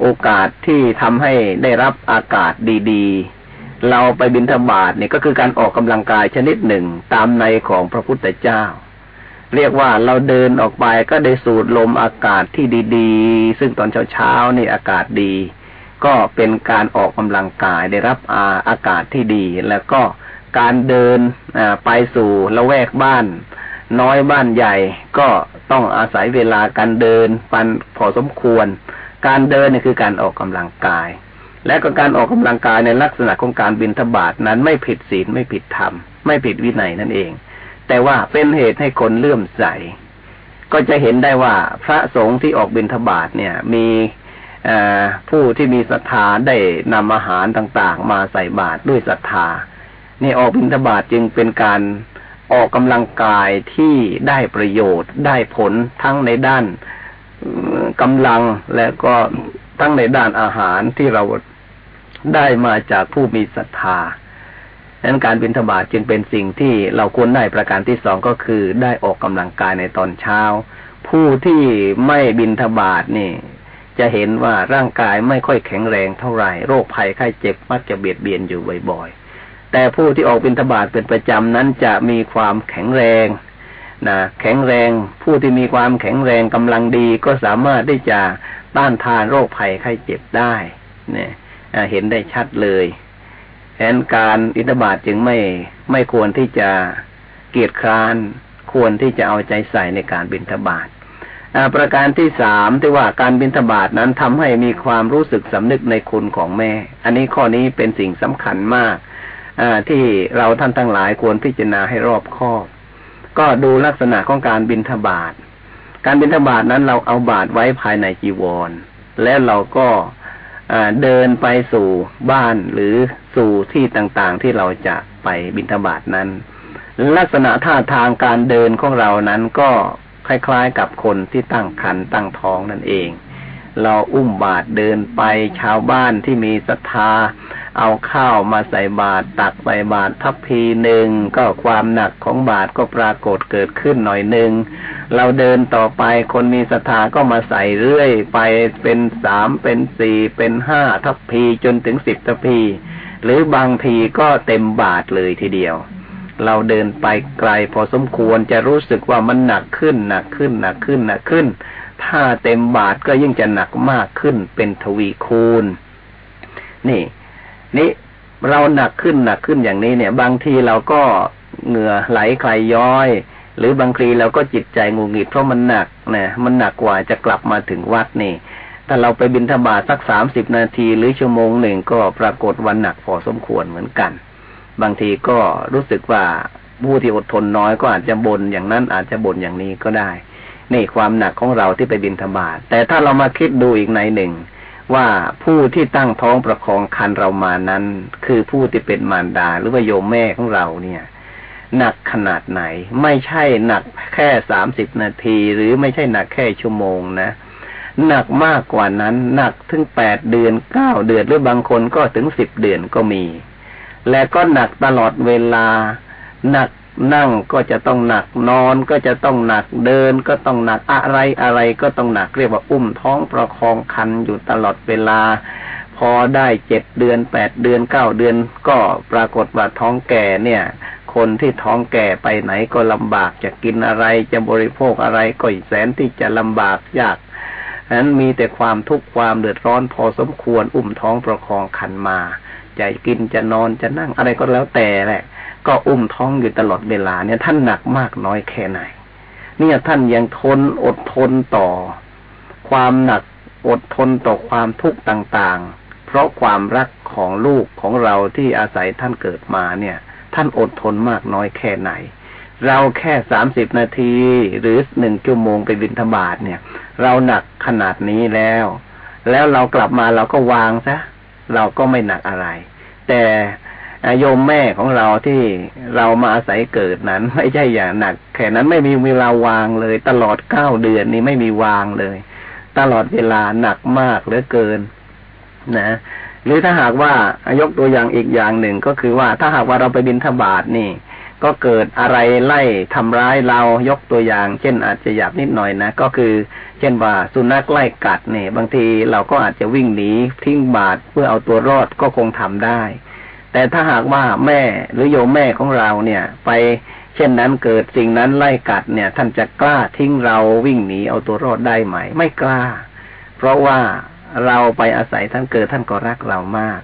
โอกาสที่ทำให้ได้รับอากาศดีๆ เราไปบินธบาตเนี่ยก็คือการออกกำลังกายชนิดหนึ่งตามในของพระพุทธเจ้า เรียกว่าเราเดินออกไปก็ได้สูดลมอากาศที่ดีๆ ซึ่งตอนเช้าๆนี่อากาศดี ก็เป็นการออกกำลังกายได้รับอาอากาศที่ดี แล้วก็การเดินไปสู่ละแวกบ้าน น้อยบ้านใหญ่ก็ต้องอาศัยเวลาการเดินปันพอสมควร การเดินนี่คือการออกกำลังกาย และก็การออกกำลังกายในลักษณะของการบินทบาทนั้นไม่ผิดศีลไม่ผิดธรรม ไม่ผิดวินัยนั่นเอง แต่ว่าเป็นเหตุให้คนเลื่อมใส ก็จะเห็นได้ว่าพระสงฆ์ที่ออกบินทบาทเนี่ยมีผู้ที่มีศรัทธาได้นำอาหารต่างๆ มาใส่บาตรด้วยศรัทธานี่ออกบินทบาทจึงเป็นการออกกำลังกายที่ได้ประโยชน์ได้ผลทั้งในด้าน กำลังและก็ทั้งในด้านอาหารที่เราได้มาจากผู้มีศรัทธาดังนั้นการบินทบาทจึงเป็นสิ่งที่เราควรได้ประการที่สองก็คือได้ออกกำลังกายในตอนเช้า ผู้ที่ไม่บินทบาทนี่ จะเห็นว่าร่างกายไม่ค่อยแข็งแรงเท่าไหร่โรคภัยไข้เจ็บมักจะเบียดเบียนอยู่บ่อยๆ แต่ผู้ที่ออกบินทบาทเป็นประจำนั้นจะมีความแข็งแรง นะแข็งแรงผู้ที่มีความแข็งแรงกำลังดีก็สามารถที่จะต้านทานโรคภัยไข้เจ็บได้ เนี่ยเห็นได้ชัดเลยแผนการอินทบาทจึงไม่ไม่ควรที่จะเกียรติคร้าน ควรที่จะเอาใจใส่ในการบินทบาทประการที่สามที่ว่าการบินทบาทนั้นทำให้มีความรู้สึกสำนึกในคุณของแม่ อันนี้ข้อนี้เป็นสิ่งสำคัญมากที่เราท่านทั้งหลายควรพิจารณาให้รอบคอบ ก็ดูลักษณะของการบินทบาทการบินทบาทนั้นเราเอาบาทไว้ภายในจีวร แล้วเราก็เดินไปสู่บ้านหรือสู่ที่ต่างๆที่เราจะไปบินทบาทนั้น ลักษณะท่าทางการเดินของเรานั้นก็คล้ายๆกับคนที่ตั้งคันตั้งท้องนั่นเอง เราอุ้มบาทเดินไปชาวบ้านที่มีศรัทธา เอาข้าวมาใส่บาตรตักใส่บาตรทัพพีหนึ่งก็ความหนักของบาตรก็ปรากฏเกิดขึ้นหน่อยหนึ่งเราเดินต่อไปคนมีศรัทธาก็มาใส่เรื่อยไปเป็นสามเป็นสี่เป็นห้าทัพพีจนถึงสิบทัพพี หรือบางทีก็เต็มบาทเลยทีเดียว เราเดินไปไกลพอสมควรจะรู้สึกว่ามันหนักขึ้นหนักขึ้นหนักขึ้นหนักขึ้น ถ้าเต็มบาทก็ยิ่งจะหนักมากขึ้นเป็นทวีคูณ นี่ นี่เราหนักขึ้นหนักขึ้นอย่างนี้เนี่ย บางทีเราก็เหงื่อไหลใครย้อย หรือบางทีเราก็จิตใจงูงิดเพราะมันหนักนะมันหนักกว่าจะกลับมาถึงวัดนี่ถ้าเราไปบินธบาตสักสามสิบนาทีหรือชั่วโมงหนึ่งก็ปรากฏวันหนักพอสมควรเหมือนกัน บางทีก็รู้สึกว่าผู้ที่อดทนน้อยก็อาจจะบ่นอย่างนั้นอาจจะบ่นอย่างนี้ก็ได้นี่ความหนักของเราที่ไปบินธบาตแต่ถ้าเรามาคิดดูอีกในหนึ่ง ว่าผู้ที่ตั้งท้องประคองคันเรามานั้น คือผู้ที่เป็นมารดาหรือว่าโยมแม่ของเราเนี่ยหนักขนาดไหน ไม่ใช่หนักแค่สามสิบนาที หรือไม่ใช่หนักแค่ชั่วโมงนะ หนักมากกว่านั้น หนักถึงแปดเดือนเก้าเดือนหรือบางคนก็ถึงสิบเดือนก็มี และก็หนักตลอดเวลา หนัก นั่งก็จะต้องหนักนอนก็จะต้องหนักเดินก็ต้องหนักอะไรอะไรก็ต้องหนักเรียกว่าอุ้มท้องประคองคันอยู่ตลอดเวลา พอได้เจ็ดเดือนแปดเดือนเก้าเดือน ก็ปรากฏว่าท้องแก่เนี่ย คนที่ท้องแก่ไปไหนก็ลำบากจะกินอะไรจะบริโภคอะไรก็แสนที่จะลำบากยากนั้นมีแต่ความทุกข์ความเดือดร้อนพอสมควรอุ้มท้องประคองคันมาจะกินจะนอนจะนั่งอะไรก็แล้วแต่แหละ ก็อุ้มท้องอยู่ตลอดเวลาเนี่ยท่านหนักมากน้อยแค่ไหน เนี่ยท่านยังทนอดทนต่อ ความหนักอดทนต่อความทุกข์ต่างๆ เพราะความรักของลูกของเราที่อาศัยท่านเกิดมาเนี่ย ท่านอดทนมากน้อยแค่ไหน เราแค่สามสิบนาทีหรือหนึ่งชั่วโมงไปบินธบาตเนี่ย เราหนักขนาดนี้แล้ว แล้วเรากลับมาเราก็วางซะเราก็ไม่หนักอะไร แต่ โยมแม่ของเราที่เรามาอาศัยเกิดนั้น ไม่ใช่อย่างหนัก แค่นั้นไม่มีเวลาวางเลย ตลอดเก้าเดือนนี้ไม่มีวางเลย ตลอดเวลาหนักมากเหลือเกิน นะ หรือถ้าหากว่ายกตัวอย่างอีกอย่างหนึ่งก็คือว่าถ้าหากว่าเราไปบินทบาทนี่ ก็เกิดอะไรไล่ทำร้ายเรายกตัวอย่าง เช่นอาจจะหยาบนิดหน่อยนะก็คือ เช่นว่าสุนัขไล่กัดเนี่ย บางทีเราก็อาจจะวิ่งหนีทิ้งบาดเพื่อเอาตัวรอดก็คงทำได้ แต่ถ้าหากว่าแม่หรือโยมแม่ของเราเนี่ย ไปเช่นนั้นเกิดสิ่งนั้นไล่กัดเนี่ย ท่านจะกล้าทิ้งเราวิ่งหนีเอาตัวรอดได้ไหม ไม่กล้า เพราะว่าเราไปอาศัยท่านเกิดท่านก็รักเรามาก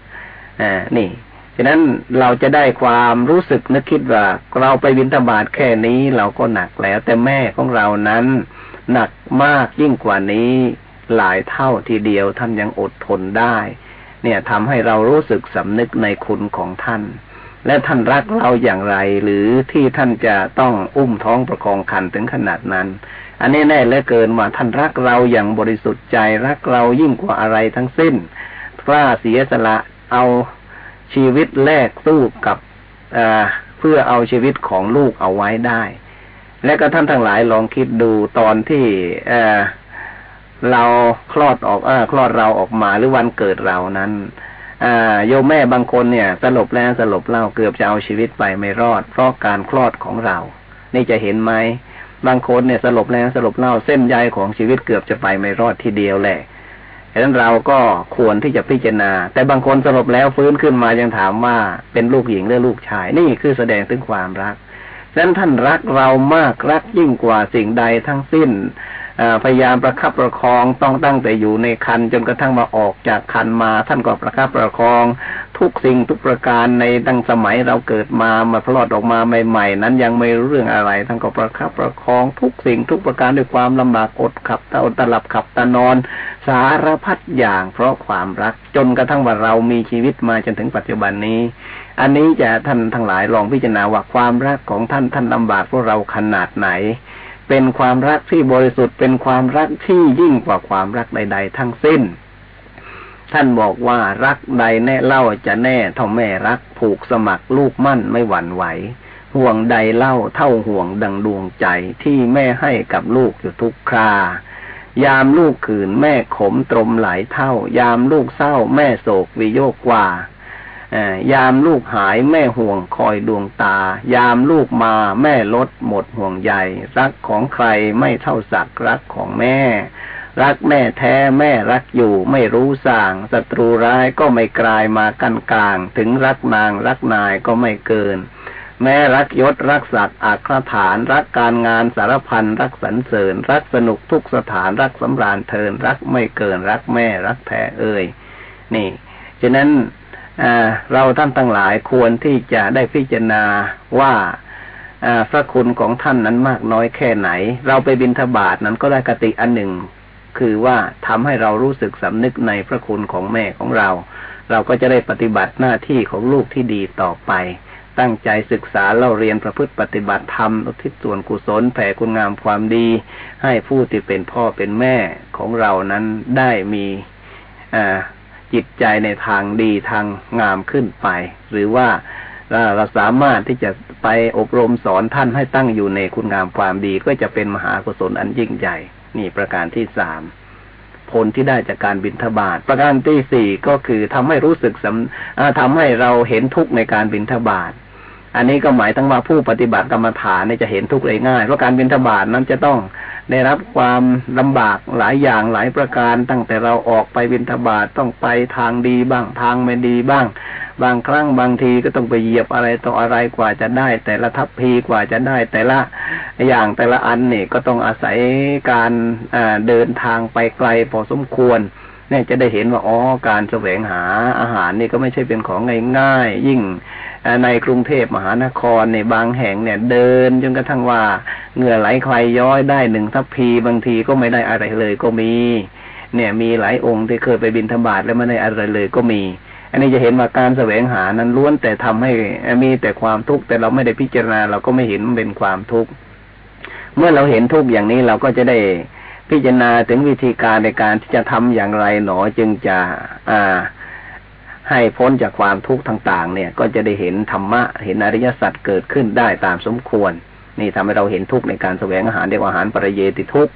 อ่านี่ฉะนั้นเราจะได้ความรู้สึกนึกคิดว่าเราไปวินทบาทแค่นี้เราก็หนักแล้ว แต่แม่ของเรานั้นหนักมากยิ่งกว่านี้หลายเท่าทีเดียวท่านยังอดทนได้ เนี่ยทำให้เรารู้สึกสำนึกในคุณของท่าน และท่านรักเราอย่างไร หรือที่ท่านจะต้องอุ้มท้องประคองคันถึงขนาดนั้น อันนี้แน่เหลือเกินว่าท่านรักเราอย่างบริสุทธิ์ใจรักเรายิ่งกว่าอะไรทั้งสิ้นกล้าเสียสละเอาชีวิตแลกสู้กับเพื่อเอาชีวิตของลูกเอาไว้ได้ และก็ท่านทั้งหลายลองคิดดูตอนที่ เราคลอดออกอคลอดเราออกมาหรือวันเกิดเรานั้นอโยมแม่บางคนเนี่ย สลบแล้วสลบเล่าเกือบจะเอาชีวิตไปไม่รอด เพราะการคลอดของเรา นี่จะเห็นไหมบางคนเนี่ยสลบแล้วสลบเล่าเส้นใยของชีวิตเกือบจะไปไม่รอดทีเดียวแหละดังนั้นเราก็ควรที่จะพิจารณา แต่บางคนสลบแล้วฟื้นขึ้นมายังถามว่าเป็นลูกหญิงหรือลูกชาย นี่คือแสดงถึงความรักดังนั้นท่านรักเรามากรักยิ่งกว่าสิ่งใดทั้งสิ้น พยายามประคับประคองต้องตั้งแต่อยู่ในคันจนกระทั่งมาออกจากคันมา ท่านก็ประคับประคองทุกสิ่งทุกประการในตั้งสมัยเราเกิดมามาพลอดออกมาใหม่ๆ นั้นยังไม่รู้เรื่องอะไร ท่านก็ประคับประคองทุกสิ่งทุกประการด้วยความลำบากอดขับตาอดตลับขับตานอน สารพัดอย่างเพราะความรักจนกระทั่งว่าเรามีชีวิตมาจนถึงปัจจุบันนี้ อันนี้จะท่านทั้งหลายลองพิจารณาว่าความรักของท่านท่านลำบากพวกเราขนาดไหน เป็นความรักที่บริสุทธิ์เป็นความรักที่ยิ่งกว่าความรักใด ๆ ทั้งสิ้น ท่านบอกว่ารักใดแน่เล่าจะแน่เท่าแม่รักผูกสมัครลูกมั่นไม่หวั่นไหว ห่วงใดเล่าเท่าห่วงดังดวงใจที่แม่ให้กับลูกอยู่ทุกครายามลูกขืนแม่ขมตรมหลายเท่า ยามลูกเศร้าแม่โศกวิโยกกว่า ยามลูกหายแม่ห่วงคอยดวงตา ยามลูกมาแม่ลดหมดห่วงใยรักของใครไม่เท่าสักรักของแม่ รักแม่แท้แม่รักอยู่ไม่รู้สั่งศัตรูร้ายก็ไม่กลายมากันกลาง ถึงรักนางรักนายก็ไม่เกิน แม่รักยศรักสัตว์อัครฐาน รักการงานสารพันรักสรรเสริญ รักสนุกทุกสถานรักสำราญเทินรักไม่เกินรักแม่รักแท้เอ่ยนี่ฉะนั้น เราท่านทั้งหลายควรที่จะได้พิจารณาว่าพระคุณของท่านนั้นมากน้อยแค่ไหน เราไปบิณฑบาตนั้นก็ได้กติอันหนึ่ง คือว่าทำให้เรารู้สึกสำนึกในพระคุณของแม่ของเรา เราก็จะได้ปฏิบัติหน้าที่ของลูกที่ดีต่อไป ตั้งใจศึกษาเล่าเรียนประพฤติปฏิบัติธรรมอุทิศส่วนกุศลแผ่คุณงามความดี ให้ผู้ที่เป็นพ่อเป็นแม่ของเรานั้นได้มี จิตใจในทางดีทางงามขึ้นไป หรือว่าเราสามารถที่จะไปอบรมสอนท่านให้ตั้งอยู่ในคุณงามความดีก็จะเป็นมหากุศลอันยิ่งใหญ่ นี่ประการที่สามผลที่ได้จากการบินทบาทประการที่สี่ก็คือทำให้รู้สึกสำทำให้เราเห็นทุกข์ในการบินทบาท อันนี้ก็หมายถึงว่าผู้ปฏิบัติกรรมฐานเนี่ยจะเห็นทุกข์ได้ง่าย เพราะการบินทบาทนั้นจะต้องได้รับความลำบากหลายอย่างหลายประการ ตั้งแต่เราออกไปบินทบาทต้องไปทางดีบ้างทางไม่ดีบ้าง บางครั้งบางทีก็ต้องไปเหยียบอะไรต่ออะไรกว่าจะได้ แต่ละทัพพีกว่าจะได้ แต่ละอย่างแต่ละอันนี่ก็ต้องอาศัยการเดินทางไปไกลพอสมควรเนี่ยจะได้เห็นว่าอ๋อการแสวงหาอาหารนี่ก็ไม่ใช่เป็นของง่ายๆยิ่ง ในกรุงเทพมหานครในบางแห่งเนี่ย เดินจนกระทั่งว่าเหงื่อไหลใครย้อยได้หนึ่งทัพพีบางทีก็ไม่ได้อะไรเลยก็มี เนี่ยมีหลายองค์ที่เคยไปบินธบาตแล้วไม่ได้อะไรเลยก็มี อันนี้จะเห็นว่าการแสวงหานั้นล้วนแต่ทำให้มีแต่ความทุกข์แต่เราไม่ได้พิจารณาเราก็ไม่เห็นมันเป็นความทุกข์เมื่อเราเห็นทุกข์อย่างนี้เราก็จะได้พิจารณาถึงวิธีการในการที่จะทำอย่างไรหนอจึงจะ อ่า ให้พ้นจากความทุกข์ต่างๆ เนี่ย ก็จะได้เห็นธรรมะ เห็นอริยสัจเกิดขึ้นได้ตามสมควร นี่ทำให้เราเห็นทุกข์ในการแสวงอาหารเรียกว่าอาหารปรเยติทุกข์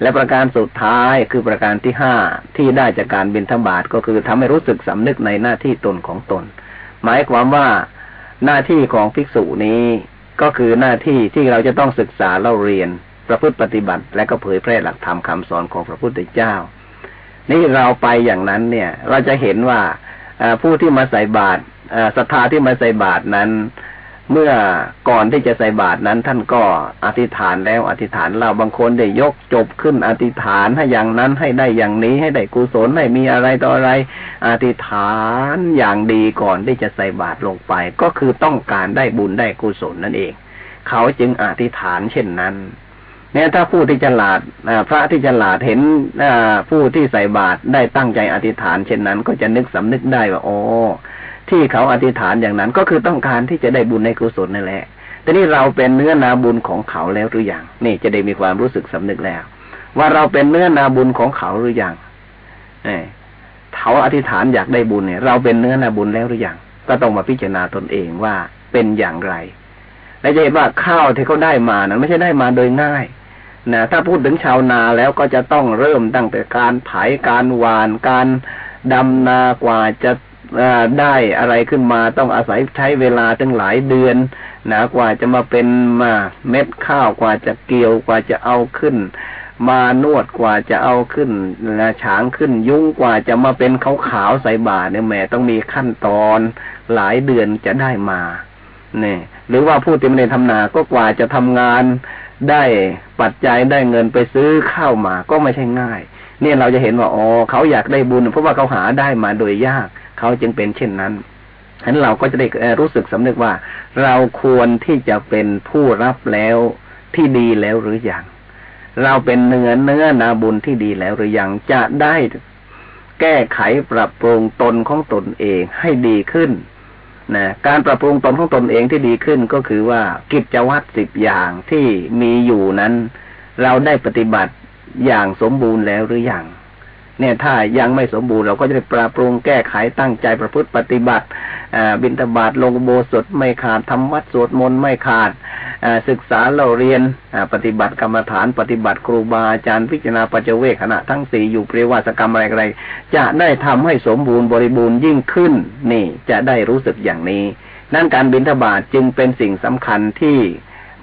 และประการสุดท้ายคือประการที่ห้าที่ได้จากการบินธบาตก็คือทำให้รู้สึกสำนึกในหน้าที่ตนของตน หมายความว่าหน้าที่ของภิกษุนี้ก็คือหน้าที่ที่เราจะต้องศึกษาเล่าเรียน ประพฤติปฏิบัติ และก็เผยแพร่หลักธรรมคาสอนของพระพุทธเจ้า นี่เราไปอย่างนั้นเนี่ย เราจะเห็นว่า ผู้ที่มาใส่บาตรศรัทธาที่มาใส่บาตรนั้น เมื่อก่อนที่จะใส่บาตรนั้น ท่านก็อธิษฐานแล้วอธิษฐานเราบางคนได้ยกจบขึ้นอธิษฐานให้อย่างนั้นให้ได้อย่างนี้ให้ได้กุศลให้มีอะไรต่ออะไร อธิษฐานอย่างดีก่อนที่จะใส่บาตรลงไป ก็คือต้องการได้บุญได้กุศลนั่นเอง เขาจึงอธิษฐานเช่นนั้น เนี่ยถ้าผู้ที่ฉลาดพระที่ฉลาดเห็นผู้ที่ใส่บาตรได้ตั้งใจอธิษฐาน เช่นนั้น ก็จะนึกสำนึกได้ว่าโอ้ที่เขาอธิษฐานอย่างนั้น ก็คือต้องการที่จะได้บุญในกุศลนั่นแหละแต่นี่เราเป็นเนื้อนาบุญของเขาแล้วหรือยังนี่จะได้มีความรู้สึกสำนึกแล้ว ว่าเราเป็นเนื้อนาบุญของเขาหรือยังเเขาอธิษฐานอยากได้บุญเนี่ย เราเป็นเนื้อนาบุญแล้วหรือยังก็ต้องมาพิจารณาตนเองว่าเป็นอย่างไรและจะเห็นว่าข้าวที่เขาได้มานั้นไม่ใช่ได้มาโดยง่าย นะถ้าพูดถึงชาวนาแล้วก็จะต้องเริ่มตั้งแต่การไถการหวานการดำนากว่าจะได้อะไรขึ้นมาต้องอาศัยใช้เวลาตั้งหลายเดือนนะกว่าจะมาเป็นมาเม็ดข้าวกว่าจะเกี่ยวกว่าจะเอาขึ้น มานวดกว่าจะเอาขึ้นนะฉางขึ้นยุ่งกว่าจะมาเป็นขาวขาวใสบาเนี่ยแม่ต้องมีขั้นตอนหลายเดือนจะได้มาเนี่ยหรือว่าผู้ที่ไม่ได้ทำนาก็กว่าจะทำงาน ได้ปัจจัยได้เงินไปซื้อข้าวมาก็ไม่ใช่ง่าย เนี่ยเราจะเห็นว่าอ๋อเขาอยากได้บุญ เพราะว่าเขาหาได้มาโดยยาก เขาจึงเป็นเช่นนั้นฉะนั้นเราก็จะได้รู้สึกสำนึกว่า เราควรที่จะเป็นผู้รับแล้วที่ดีแล้วหรืออยัง เราเป็นเนื้อเนื้อนาบุญที่ดีแล้วหรืออยังจะได้แก้ไขปรับปรุงตนของตนเองให้ดีขึ้น นะการปรับปรุงตนของตนเองที่ดีขึ้นก็คือว่ากิจวัตรสิบอย่างที่มีอยู่นั้น เราได้ปฏิบัติอย่างสมบูรณ์แล้วหรืออยัง เนี่ยถ้ายังไม่สมบูรณ์เราก็จะปรับปรุงแก้ไขตั้งใจประพฤติปฏิบัติบิณฑบาตลงโบสถไม่ขาดทำวัดสวดมนต์ไม่ขาดศึกษาเราเรียนปฏิบัติกรรมฐานปฏิบัติครูบาอาจารย์พิจารณาปัจเจเวขณะทั้งสี่อยู่เปรียวาสกรรมอะไรๆจะได้ทำให้สมบูรณ์บริบูรณ์ยิ่งขึ้น นี่จะได้รู้สึกอย่างนี้ นั่นการบิณฑบาตจึงเป็นสิ่งสำคัญที่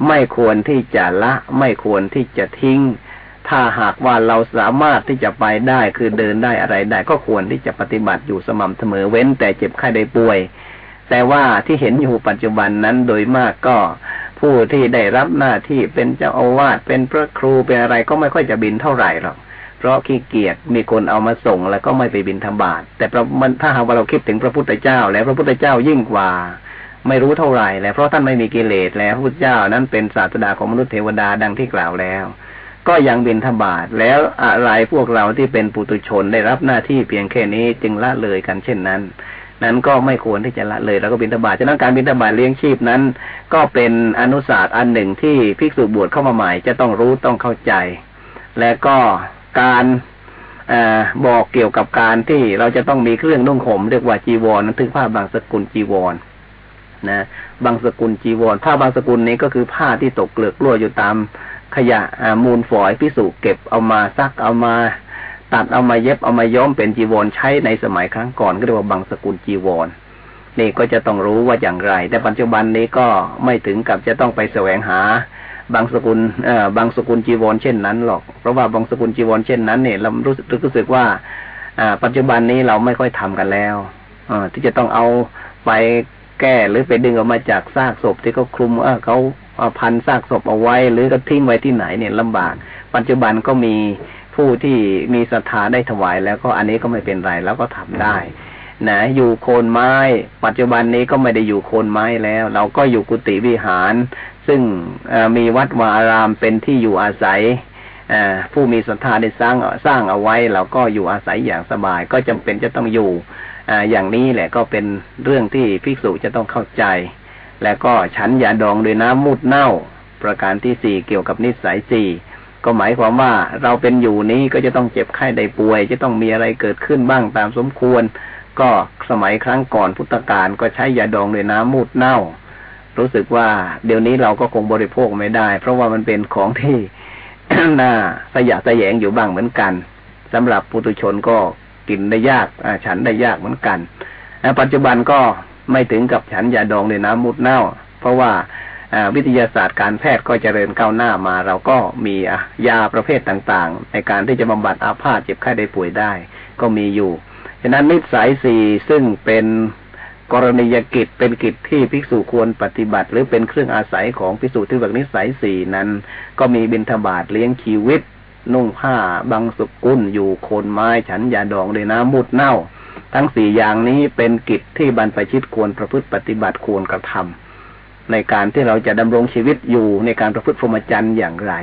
ไม่ควรที่จะละไม่ควรที่จะทิ้ง ถ้าหากว่าเราสามารถที่จะไปได้คือเดินได้อะไรได้ก็ควรที่จะปฏิบัติอยู่สม่ำเสมอเว้น แต่เจ็บไข้ได้ป่วย แต่ว่าที่เห็นอยู่ปัจจุบันนั้นโดยมากก็ผู้ที่ได้รับหน้าที่เป็นเจ้าอาวาสเป็นพระครูเป็นอะไรก็ไม่ค่อยจะบินเท่าไหร่หรอกเพราะขี้เกียจมีคนเอามาส่งแล้วก็ไม่ไปบินธบาตแต่มันถ้าหากว่าเราคิดถึงพระพุทธเจ้า แล้วพระพุทธเจ้ายิ่งกว่า ไม่รู้เท่าไหร่แล้วเพราะท่านไม่มีกิเลสแล้วพระพุทธเจ้านั้นเป็นศาสดาของมนุษย์เทวดาดังที่กล่าวแล้ว ก็ยังบินทบาทแล้วอะไรพวกเราที่เป็นปุตุชนได้รับหน้าที่เพียงแค่นี้จึงละเลยกันเช่นนั้น นั้นก็ไม่ควรที่จะละเลยแล้วก็บินทบาทฉะนั้นการบินทบาทเลี้ยงชีพนั้น ก็เป็นอนุศาสตร์อันหนึ่งที่ภิกษุบวชเข้ามาใหม่จะต้องรู้ต้องเข้าใจ และก็การอบอกเกี่ยวกับการที่เราจะต้องมีเครื่องนุ่งห่มเรียกว่าจีวรนั้นถึงผ้าบางสกุลจีวรนะบางสกุลจีวรผ้าบางสกุลนี้ก็คือผ้าที่ตกเกลือกล้วอยู่ตาม ขยะมูลฝอยพิสูจเก็บเอามาซักเอามาตัดเอามาเย็บเอามาย้อมเป็นจีวรใช้ในสมัยครั้งก่อนก็เรียกว่าบางสกุลจีวรนี่ก็จะต้องรู้ว่าอย่างไร แต่ปัจจุบันนี้ก็ไม่ถึงกับจะต้องไปแสวงหา บางสกุลเอ่อบางสกุลจีวรเช่นนั้นหรอก เพราะว่าบางสกุลจีวรเช่นนั้นเนี่ยเรารู้สึกรู้สึกว่าอ่า ปัจจุบันนี้เราไม่ค่อยทำกันแล้วอที่จะต้องเอาไปแก้หรือไปดึงออกมาจากซากศพที่เขาคลุมเออเขา พันซากศพเอาไว้ หรือก็ทิ้งไว้ที่ไหนเนี่ยลำบาก ปัจจุบันก็มีผู้ที่มีศรัทธาได้ถวายแล้วก็อันนี้ก็ไม่เป็นไรแล้วก็ทำได้นะอยู่โคนไม้ ปัจจุบันนี้ก็ไม่ได้อยู่โคนไม้แล้ว เราก็อยู่กุฏิวิหาร ซึ่งมีวัดวาอารามเป็นที่อยู่อาศัยผู้มีศรัทธาได้สร้างสร้างเอาไว้ เราก็อยู่อาศัยอย่างสบาย ก็จำเป็นจะต้องอยู่อย่างนี้แหละก็เป็นเรื่องที่ภิกษุจะต้องเข้าใจ และก็ฉันยาดองด้วยน้ำมูดเน่า ประการที่สี่เกี่ยวกับนิสัยสี่ก็หมายความว่าเราเป็นอยู่นี้ก็จะต้องเจ็บไข้ได้ป่วย จะต้องมีอะไรเกิดขึ้นบ้างตามสมควร ก็สมัยครั้งก่อนพุทธกาลก็ใช้ยาดองด้วยน้ำมูดเน่า รู้สึกว่าเดี๋ยวนี้เราก็คงบริโภคไม่ได้ เพราะว่ามันเป็นของที่น่าสยะสยงอยู่บ้างเหมือนกันสำหรับปุถุชนก็กินได้ยากฉันได้ยากเหมือนกันปัจจุบันก็ ไม่ถึงกับฉันยาดองในน้ำมุดเน่า เพราะว่าวิทยาศาสตร์การแพทย์ก็เจริญก้าวหน้ามา เราก็มียาประเภทต่างๆ ในการที่จะบำบัดอาพาธเจ็บไข้ได้ป่วยได้ ก็มีอยู่ฉะนั้นนิสัยสี่ซึ่งเป็นกรณียกิจเป็นกิจที่ภิกษุควรปฏิบัติ หรือเป็นเครื่องอาศัยของภิกษุที่แบบนิสัยสี่นั้น ก็มีบิณฑบาตเลี้ยงชีวิต นุ่งผ้าบางสุกุลอยู่โคนไม้ฉันยาดองด้วยน้ำมุดเน่า ทั้งสี่อย่างนี้เป็นกิจที่บรรพชิตควรประพฤติปฏิบัติควรกระทำในการที่เราจะดำรงชีวิตอยู่ในการประพฤติพรหมจรรย์อย่างไร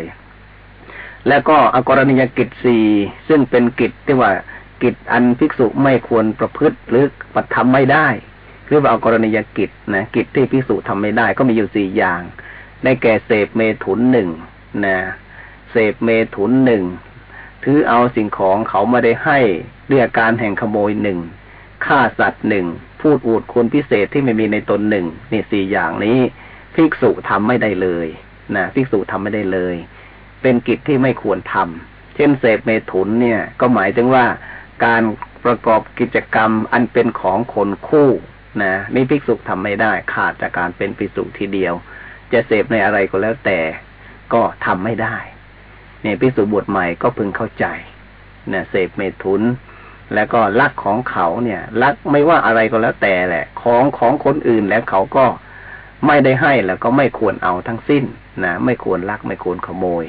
และก็อกรณียกิจสี่ซึ่งเป็นกิจที่ว่ากิจอันภิกษุไม่ควรประพฤติหรือปฏิทำไม่ได้หรือว่าอกรณียกิจนะกิจที่ภิกษุทำไม่ได้ก็มีอยู่สี่อย่าง ในแก่เสพเมถุนหนึ่งนะเสพเมถุนหนึ่ง ถือเอาสิ่งของเขามาได้ให้เรียกการแห่งขโมยหนึ่งฆ่าสัตว์หนึ่งพูดอวดคนพิเศษที่ไม่มีในตนหนึ่งนี่สี่อย่างนี้ภิกษุทำไม่ได้เลยนะภิกษุทำไม่ได้เลย เป็นกิจที่ไม่ควรทำเช่นเสพเมถุนเนี่ย ก็หมายถึงว่าการประกอบกิจกรรมอันเป็นของคนคู่นะนี่ภิกษุทำไม่ได้ขาดจากการเป็นภิกษุทีเดียว จะเสพในอะไรก็แล้วแต่ ก็ทำไม่ได้ เนี่ยพิสูจบทใหม่ก็พึงเข้าใจเนี่ยเสพเมถุน แล้วก็ลักของเขาเนี่ยลักไม่ว่าอะไรก็แล้วแต่แหละ ของของคนอื่นแล้วเขาก็ไม่ได้ให้แล้วก็ไม่ควรเอาทั้งสิ้นนะไม่ควรลักไม่ควรขโมย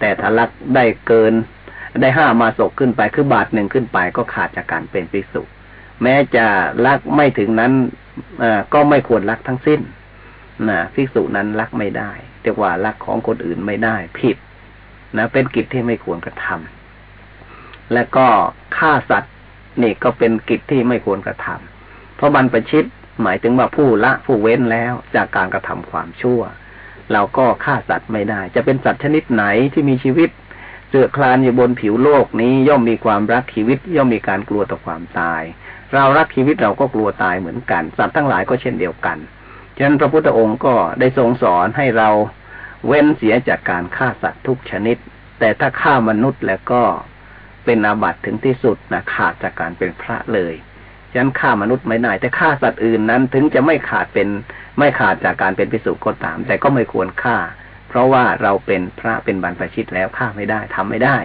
แต่ถ้าลักได้เกินได้ห้ามาศกขึ้นไปคือบาทหนึ่งขึ้นไปก็ขาดจากการเป็นภิกษุ แม้จะลักไม่ถึงนั้นอก็ไม่ควรลักทั้งสิ้นนะภิกษุนั้นลักไม่ได้เรียกว่าลักของคนอื่นไม่ได้ผิด นะเป็นกิจที่ไม่ควรกระทำและก็ฆ่าสัตว์นี่ก็เป็นกิจที่ไม่ควรกระทำเพราะบรรพชิตหมายถึงว่าผู้ละผู้เว้นแล้วจากการกระทำความชั่ว เราก็ฆ่าสัตว์ไม่ได้ จะเป็นสัตว์ชนิดไหนที่มีชีวิตเสือคลานอยู่บนผิวโลกนี้ย่อมมีความรักชีวิตย่อมมีการกลัวต่อความตาย เรารักชีวิตเราก็กลัวตายเหมือนกัน สัตว์ทั้งหลายก็เช่นเดียวกันฉะนั้นพระพุทธองค์ก็ได้ทรงสอนให้เรา เว้นเสียจากการฆ่าสัตว์ทุกชนิด แต่ถ้าฆ่ามนุษย์แล้วก็เป็นอาบัติถึงที่สุดนะขาดจากการเป็นพระเลยฉะนั้นฆ่ามนุษย์ไม่ได้แต่ฆ่าสัตว์อื่นนั้นถึงจะไม่ขาดเป็นไม่ขาดจากการเป็นพิสุก็ตาม แต่ก็ไม่ควรฆ่า เพราะว่าเราเป็นพระเป็นบรรพชิตแล้วฆ่าไม่ได้ทำไม่ได้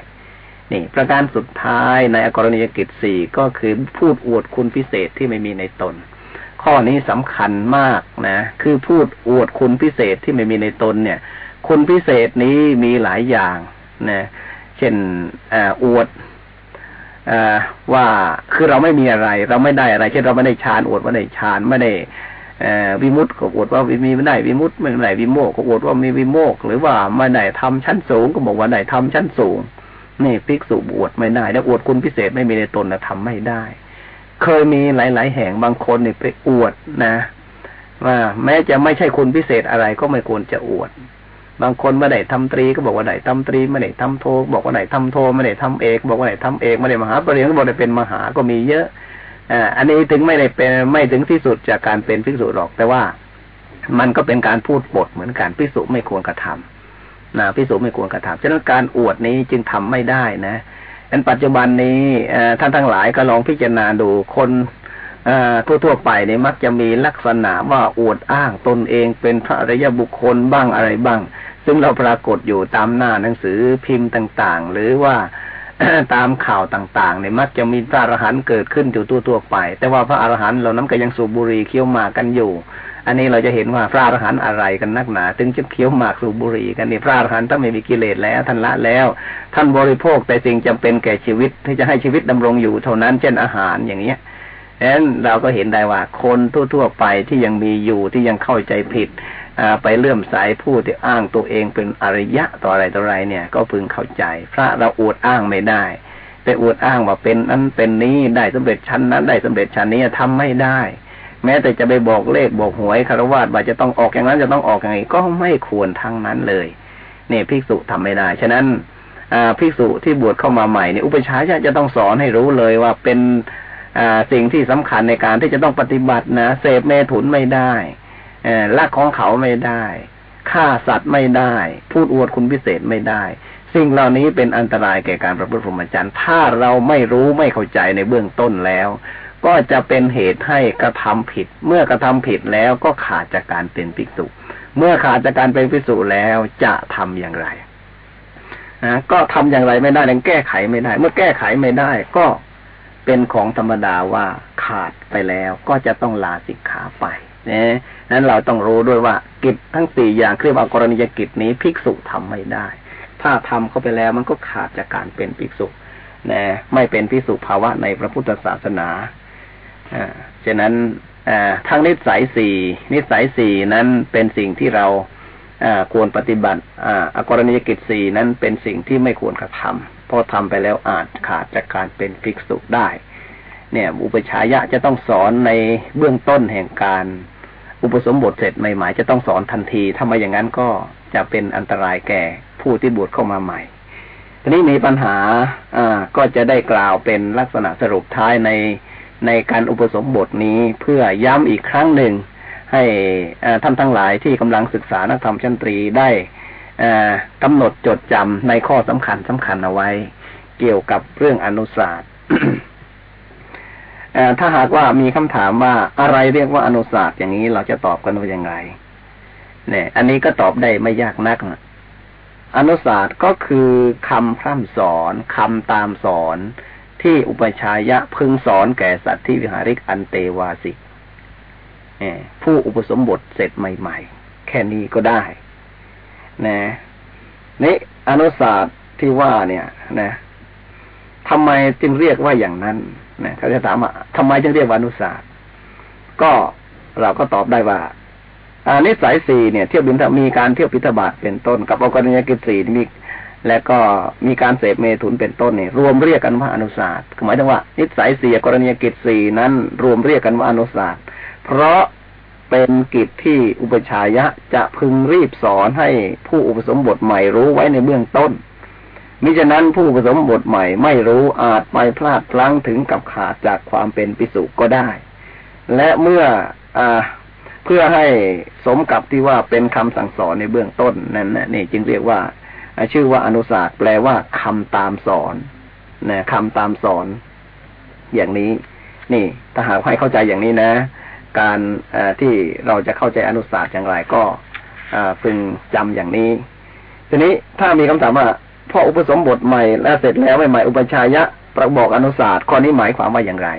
นี่ ประการสุดท้ายในอกรณียกิจสี่ก็คือพูดอวดคุณพิเศษที่ไม่มีในตน ข้อนี้สำคัญมากนะ คือพูดอวดคุณพิเศษที่ไม่มีในตนเนี่ย คุณพิเศษนี้มีหลายอย่างนะเช่นอวดว่าคือเราไม่มีอะไร เราไม่ได้อะไร เช่นเราไม่ได้ฌานอวดว่าได้ฌานไม่ได้วิมุตต์ก็อวดว่ามีไม่ได้วิมุตต์ไม่ได้วิโมกก็อวดว่ามีวิโมกหรือว่าไม่ได้ทำชั้นสูงก็บอกว่าได้ทำชั้นสูงนี่ภิกษุบวชไม่ได้ แล้วอวดคุณพิเศษไม่มีในตนนะทำไม่ได้ เคยมีหลาย ๆ แห่งบางคนเนี่ยไปอวดนะ ว่าแม้จะไม่ใช่คุณพิเศษอะไรก็ไม่ควรจะอวด บางคนไม่ได้ทำตรีก็บอกว่าได้ทำตรีไม่ได้ทำโทบอกว่าได้ทำโทไม่ได้ทำเอก บอกว่าได้ทำเอกไม่ได้มหาปริญญาก็บอกได้เป็นมหาก็มีเยอะออันนี้ถึงไม่ได้เป็นไม่ถึงที่สุดจากการเป็นภิกษุหรอก แต่ว่ามันก็เป็นการพูดบทเหมือนกันภิกษุไม่ควรกระทำนะภิกษุไม่ควรกระทำฉะนั้นการอวดนี้จึงทำไม่ได้นะอันปัจจุบันนี้ท่านทั้งหลายก็ลองพิจารณาดูคนทั่วๆไปเนี่ยมักจะมีลักษณะว่าอวดอ้างตนเองเป็นพระอริยบุคคลบ้างอะไรบ้าง ซึ่งเราปรากฏอยู่ตามหน้าหนังสือพิมพ์ต่างๆ หรือว่าตามข่าวต่างๆเนี่ยมักจะมีพระอรหันต์เกิดขึ้นอยู่ทั่วๆไป แต่ว่าพระอรหันต์เหล่านั้นก็ยังสูบบุหรี่เคี้ยวหมากกันอยู่ อันนี้เราจะเห็นว่าพระอรหันต์อะไรกันนักหนาถึงจะเคี้ยวหมากสูบบุหรี่กันนี่พระอรหันต์ถ้าไม่มีกิเลสแล้วท่านละแล้ว ท่านบริโภคแต่สิ่งจำเป็นแก่ชีวิตที่จะให้ชีวิตดำรงอยู่เท่านั้นเช่นอาหารอย่างเนี้ยดังนั้นเราก็เห็นได้ว่าคนทั่วๆไปที่ยังมีอยู่ที่ยังเข้าใจผิด ไปเลื่อมสายผู้ที่อ้างตัวเองเป็นอริยะต่ออะไรต่ออะไรเนี่ย ก็พึงเข้าใจ พระเราอวดอ้างไม่ได้ไปอวดอ้างว่าเป็นนั้นเป็นนี้ได้สำเร็จชั้นนั้น ได้สำเร็จชั้นนี้ทำไม่ได้ แม้แต่จะไปบอกเลขบอกหวยคารวะว่าจะต้องออกอย่างนั้นจะต้องออกอย่างนี้ก็ไม่ควรทั้งนั้นเลยเนี่ยภิกษุทำไม่ได้ ฉะนั้นภิกษุที่บวชเข้ามาใหม่เนี่ยอุปชายจะต้องสอนให้รู้เลยว่าเป็นสิ่งที่สำคัญในการที่จะต้องปฏิบัตินะเสพเมถุนไม่ได้ ลักของเขาไม่ได้ฆ่าสัตว์ไม่ได้ พูดอวดคุณพิเศษไม่ได้ สิ่งเหล่านี้เป็นอันตรายแก่การประพฤติพรหมจรรย์ ถ้าเราไม่รู้ไม่เข้าใจในเบื้องต้นแล้ว ก็จะเป็นเหตุให้กระทำผิด เมื่อกระทำผิดแล้วก็ขาดจากการเป็นภิกษุ เมื่อขาดจากการเป็นภิกษุแล้วจะทำอย่างไรนะก็ทำอย่างไรไม่ได้ยังแก้ไขไม่ได้ เมื่อแก้ไขไม่ได้ก็เป็นของธรรมดาว่าขาดไปแล้วก็จะต้องลาสิกขาไปนะ นั้นเราต้องรู้ด้วยว่ากิจทั้งสี่อย่างเรียกว่ากรณียกิจนี้ภิกษุทำไม่ได้ ถ้าทำเข้าไปแล้วมันก็ขาดจากการเป็นภิกษุนะไม่เป็นภิกษุภาวะในพระพุทธศาสนาอ่าฉะนั้นอ่าทั้งนิสัยสี่นิสัยสี่นั้นเป็นสิ่งที่เราอ่าควรปฏิบัติอ่าอกรณียกิจสี่นั้นเป็นสิ่งที่ไม่ควรกระทำเพราะทำไปแล้วอาจขาดจากการเป็นภิกษุได้ เนี่ย อุปชายะจะต้องสอนในเบื้องต้นแห่งการ อุปสมบทเสร็จใหม่ๆจะต้องสอนทันทีถ้าไม่อย่างนั้นก็จะเป็นอันตรายแก่ผู้ที่บวชเข้ามาใหม่ ทีนี้มีปัญหาอ่าก็จะได้กล่าวเป็นลักษณะสรุปท้ายในในการอุปสมบทนี้เพื่อย้ำอีกครั้งหนึ่ง ให้ท่านทั้งหลายที่กำลังศึกษานักธรรมชั้นตรีได้กำหนดจดจำในข้อสำคัญสำคัญเอาไว้ เกี่ยวกับเรื่องอนุศาสตร์ ถ้าหากว่ามีคำถามว่าอะไรเรียกว่าอนุศาสตร์อย่างนี้เราจะตอบกันว่าอย่างไรเนี่ย อันนี้ก็ตอบได้ไม่ยากนักนะอนุศาสตร์ก็คือคำพร่ำสอนคำตามสอนที่อุปชายะพึงสอนแก่สัตว์ที่วิหาริกอันเตวาสิกผู้อุปสมบทเสร็จใหม่ ๆ แค่นี้ก็ได้ นะนี่อนุศาสตร์ที่ว่าเนี่ย นะทำไมจึงเรียกว่าอย่างนั้น นะเขาจะถามว่าทำไมจึงเรียกว่าอนุศาสตร์ก็เราก็ตอบได้ว่าอานิสัยสี่เนี่ย เที่ยวบินมีการเที่ยวพิธบาตเป็นต้น กับอกรณียกิจสี่มีและก็มีการเสพเมถุนเป็นต้นเนี่ยรวมเรียกกันว่าอนุศาสตร์หมายถึงว่า นิสัยสี่กรณียกิจสี่นั้น รวมเรียกกันว่าอนุศาสตร์เพราะเป็นกิจที่อุปชายะจะพึงรีบสอนให้ผู้อุปสมบทใหม่รู้ไว้ในเบื้องต้น มิฉะนั้นผู้อุปสมบทใหม่ไม่รู้อาจไปพลาดพลั้งถึงกับขาดจากความเป็นปิสุก็ได้ และเมื่ออเพื่อให้สมกับที่ว่าเป็นคำสั่งสอนในเบื้องต้นนั่นนี่จึงเรียกว่า ชื่อว่าอนุศาสตร์แปลว่าคำตามสอนนะคำตามสอน อย่างนี้ นี่ถ้าหากให้เข้าใจอย่างนี้นะ การที่เราจะเข้าใจอนุศาสตร์อย่างไรก็พึงจำอย่างนี้ ทีนี้ถ้ามีคำถามว่า พออุปสมบทใหม่แล้วเสร็จแล้วใหม่อุปชายะประบอกอนุศาสตร์ข้อนี้หมายความว่าอย่างไร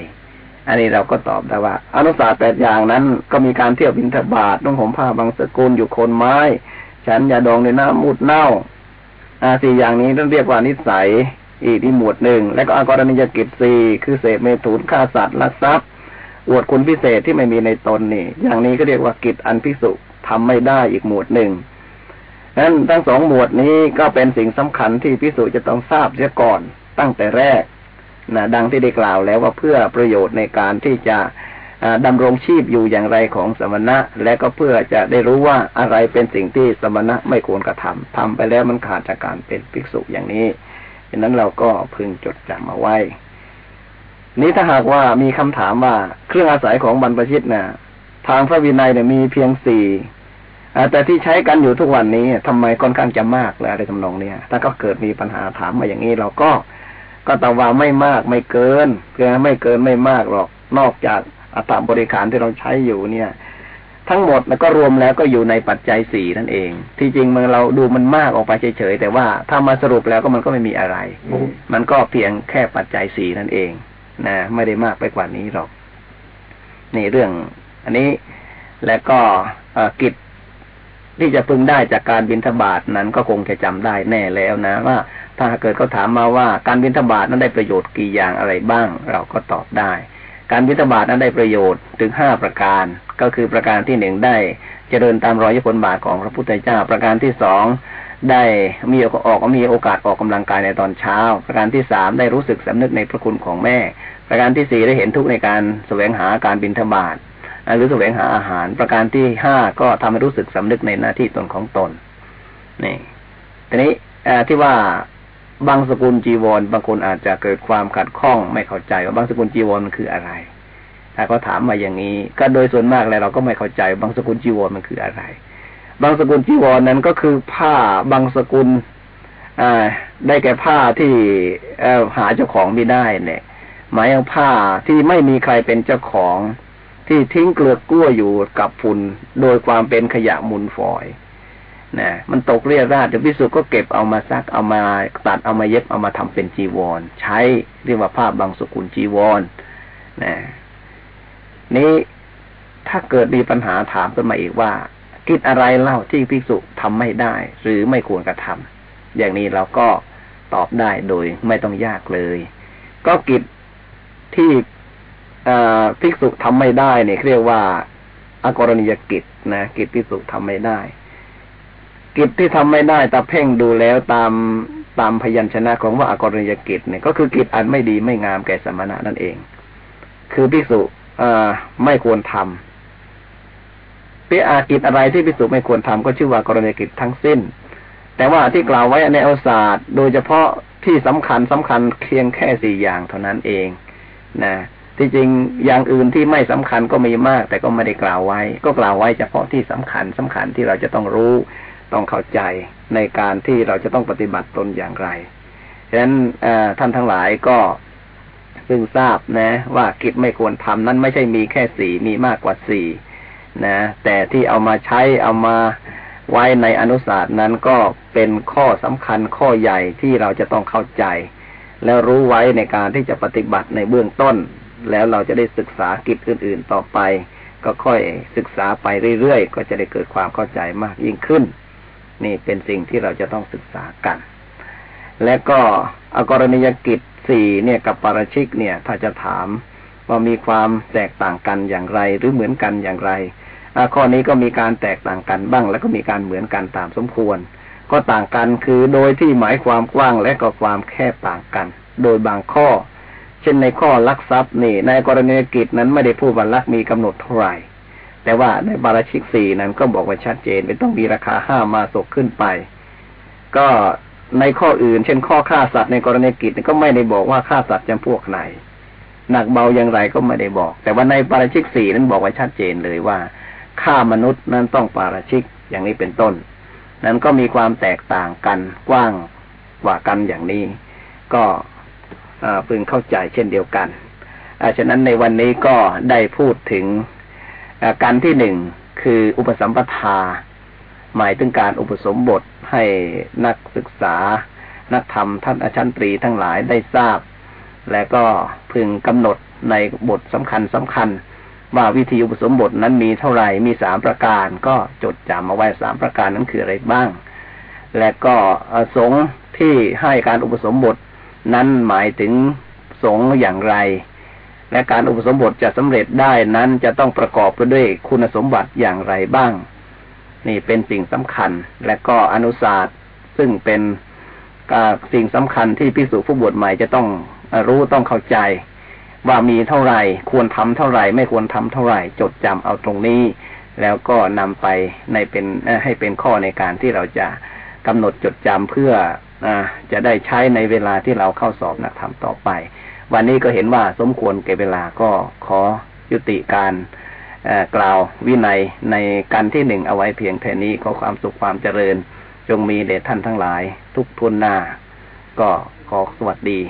อันนี้เราก็ตอบได้ว่า อนุสาสแปดอย่างนั้น ก็มีการเที่ยวบินทบาทต้องผมผ้าบางสกุลอยู่คนไม้ ฉันยาดองในน้ำมุดเน่าอาสี่อย่างนี้ต้องเรียกว่านิสัย อีกที่หมวดหนึ่ง และก็อกรณียกิจสี่คือเสพเมถุนฆ่าสัตว์ลักทรัพย์อวดคุณพิเศษที่ไม่มีในตนนี่ อย่างนี้ก็เรียกว่ากิจอันพิสุทำไม่ได้อีกหมวดหนึ่ง นั้นทั้งสองหมวดนี้ก็เป็นสิ่งสำคัญที่พิสุจะต้องทราบเสียก่อนตั้งแต่แรกนะดังที่ได้กล่าวแล้วว่าเพื่อประโยชน์ในการที่จะดำรงชีพอยู่อย่างไรของสมณะ และก็เพื่อจะได้รู้ว่าอะไรเป็นสิ่งที่สมณะไม่ควรกระทำทำไปแล้วมันขาดจากการเป็นภิกษุอย่างนี้ดังนั้นเราก็พึงจดจำเอาไว้ นี้ถ้าหากว่ามีคำถามว่าเครื่องอาศัยของบรรพชิตนะ่ะ ทางพระวินัยเนี่ยมีเพียงสี่ แต่ที่ใช้กันอยู่ทุกวันนี้ทำไมค่อนข้างจะมากเลยอะไรทำนองเนี้ยถ้าก็เกิดมีปัญหาถามมาอย่างนี้เราก็ก็ตอบว่าไม่มากไม่เกินเกินไม่เกินไม่มากหรอกนอกจากอัตราบริการที่เราใช้อยู่เนี่ย ทั้งหมดแล้วก็รวมแล้วก็อยู่ในปัจจัยสี่นั่นเอง ที่จริงมันเราดูมันมากออกไปเฉยๆแต่ว่าถ้ามาสรุปแล้วก็มันก็ไม่มีอะไร มันก็เพียงแค่ปัจจัยสี่นั่นเองนะไม่ได้มากไปกว่านี้หรอกในเรื่อง อันนี้และก็กิจ ที่จะพึงได้จากการบินทบาทนั้นก็คงจะจำได้แน่แล้วนะว่า ถ้าเกิดเขาถามมาว่าการบินทบาทนั้นได้ประโยชน์กี่อย่างอะไรบ้าง เราก็ตอบได้ การบิณฑบาตนั้นได้ประโยชน์ถึงห้าประการ ก็คือประการที่หนึ่งได้ เจริญตามรอยยผลบาทของพระพุทธเจ้า ประการที่สองได้มีออกมีโอกาสออกกำลังกายในตอนเช้า ประการที่สามได้รู้สึกสำนึกในพระคุณของแม่ ประการที่สี่ได้เห็นทุกในการแสวงหาการบินทบาท หรือแสวงหาอาหาร ประการที่ห้าก็ทำให้รู้สึกสำนึกในหน้าที่ตนของตนนี่ทีนี้ที่ว่าบางสกุลจีวร บางคนอาจจะเกิดความขัดข้องไม่เข้าใจว่าบางสกุลจีวรมันคืออะไร ถ้าเขาถามมาอย่างนี้ ก็โดยส่วนมากแล้วเราก็ไม่เข้าใจ บางสกุลจีวรมันคืออะไร บางสกุลจีวรนั้นก็คือผ้าบางสกุลอ่าได้แก่ผ้าที่หาเจ้าของไม่ได้เนี่ย หมายถึงผ้าที่ไม่มีใครเป็นเจ้าของ ที่ทิ้งเกลือกกลั้วอยู่กับฝุ่นโดยความเป็นขยะมูลฝอยนะมันตกเรียราดเดี๋ยวพิสุก็เก็บเอามาซักเอามาตัดเอามาเย็บเอามาทำเป็นจีวร ใช้เรียกว่าผ้าบางสกุลจีวรนะนี้ถ้าเกิดมีปัญหาถามขึ้นมาอีกว่า กิจอะไรเล่าที่ภิกษุทำไม่ได้ หรือไม่ควรกระทำอย่างนี้เราก็ตอบได้โดยไม่ต้องยากเลย ก็กิจที่ ภิกษุทำไม่ได้เนี่ยเรียกว่าอากรณียกิจนะกิจภิกษุทำไม่ได้ กิจที่ทำไม่ได้ตาเพ่งดูแล้วตามตามพยัญชนะของว่าอากรณียกิจเนี่ยก็คือกิจอันไม่ดีไม่งามแก่สมณะนั่นเอง คือภิกษุไม่ควรทำเปีอากิจอะไรที่ภิกษุไม่ควรทำก็ชื่อว่ากรณียกิจทั้งสิ้น แต่ว่าที่กล่าวไว้ในอวศาสตร์ โดยเฉพาะที่สำคัญสำคัญเพียงแค่สี่อย่างเท่านั้นเองนะ ที่จริงอย่างอื่นที่ไม่สำคัญก็มีมาก แต่ก็ไม่ได้กล่าวไว้ ก็กล่าวไว้เฉพาะที่สำคัญสำคัญที่เราจะต้องรู้ต้องเข้าใจในการที่เราจะต้องปฏิบัติตนอย่างไรฉะนั้นท่านทั้งหลายก็ซึ่งทราบนะ ว่ากิจไม่ควรทำนั้นไม่ใช่มีแค่สี่มีมากกว่าสี่นะ แต่ที่เอามาใช้เอามาไว้ในอนุศาสตร์นั้นก็เป็นข้อสำคัญข้อใหญ่ที่เราจะต้องเข้าใจ แล้วรู้ไว้ในการที่จะปฏิบัติในเบื้องต้น แล้วเราจะได้ศึกษากิจอื่น ๆต่อไป ก็ค่อยศึกษาไปเรื่อยๆ ก็จะได้เกิดความเข้าใจมากยิ่งขึ้น นี่เป็นสิ่งที่เราจะต้องศึกษากัน และก็อกรณียกิจสี่เนี่ยกับปาราชิกเนี่ย ถ้าจะถามว่ามีความแตกต่างกันอย่างไร หรือเหมือนกันอย่างไรข้อนี้ก็มีการแตกต่างกันบ้าง แล้วก็มีการเหมือนกันตามสมควร ก็ต่างกันคือโดยที่หมายความกว้างและก็ความแคบต่างกัน โดยบางข้อ เช่นในข้อลักทรัพย์นี่ ในกรณีกิจนั้นไม่ได้พูดว่าลักมีกำหนดเท่าไหร่แต่ว่าในบาราชิกสี่นั้นก็บอกไว่าชัดเจนไม่ต้องมีราคาห้ามาศกขึ้นไป ก็ในข้ออื่น เช่น ข้อฆ่าสัตว์ในกรณีกิจก็ไม่ได้บอกว่าฆ่าสัตว์จำพวกไหน หนักเบาอย่างไรก็ไม่ได้บอก แต่ว่าในปาราชิกสี่นั้นบอกไว้ชัดเจนเลยว่าฆ่ามนุษย์นั้นต้องปาราชิกอย่างนี้เป็นต้น นั้นก็มีความแตกต่างกันกว้างกว่ากันอย่างนี้ ก็ พึงเข้าใจเช่นเดียวกันฉะนั้นในวันนี้ก็ได้พูดถึงการที่หนึ่งคืออุปสัมปทา หมายถึงการอุปสมบทให้นักศึกษา นักธรรมท่านอาจารย์ตรีทั้งหลายได้ทราบ และก็พึงกำหนดในบทสำคัญสำคัญ ว่าวิธีอุปสมบทนั้นมีเท่าไหร่มีสามประการ ก็จดจำมาไว้สามประการนั้นคืออะไรบ้าง และก็สงที่ให้การอุปสมบท นั้นหมายถึงสงอย่างไร และการอุปสมบทจะสำเร็จได้นั้นจะต้องประกอบไปด้วยคุณสมบัติอย่างไรบ้าง นี่เป็นสิ่งสำคัญ และก็อนุศาสตร์ซึ่งเป็นสิ่งสำคัญที่พิสูจผู้บวชใหม่จะต้องรู้ต้องเข้าใจ ว่ามีเท่าไหร่ควรทำเท่าไหร่ ไม่ควรทำเท่าไหร่ จดจำเอาตรงนี้ แล้วก็นำไปในเป็นให้เป็นข้อในการที่เราจะกำหนดจดจำเพื่อ อจะได้ใช้ในเวลาที่เราเข้าสอบนักธรรมต่อไป วันนี้ก็เห็นว่าสมควรเก็บเวลาก็ขอยุติการกล่าววินัยในการที่หนึ่งเอาไว้เพียงแค่นี้ขอความสุขความเจริญ จงมีเดชท่านทั้งหลาย ทุกทุนหน้า ก็ขอสวัสดี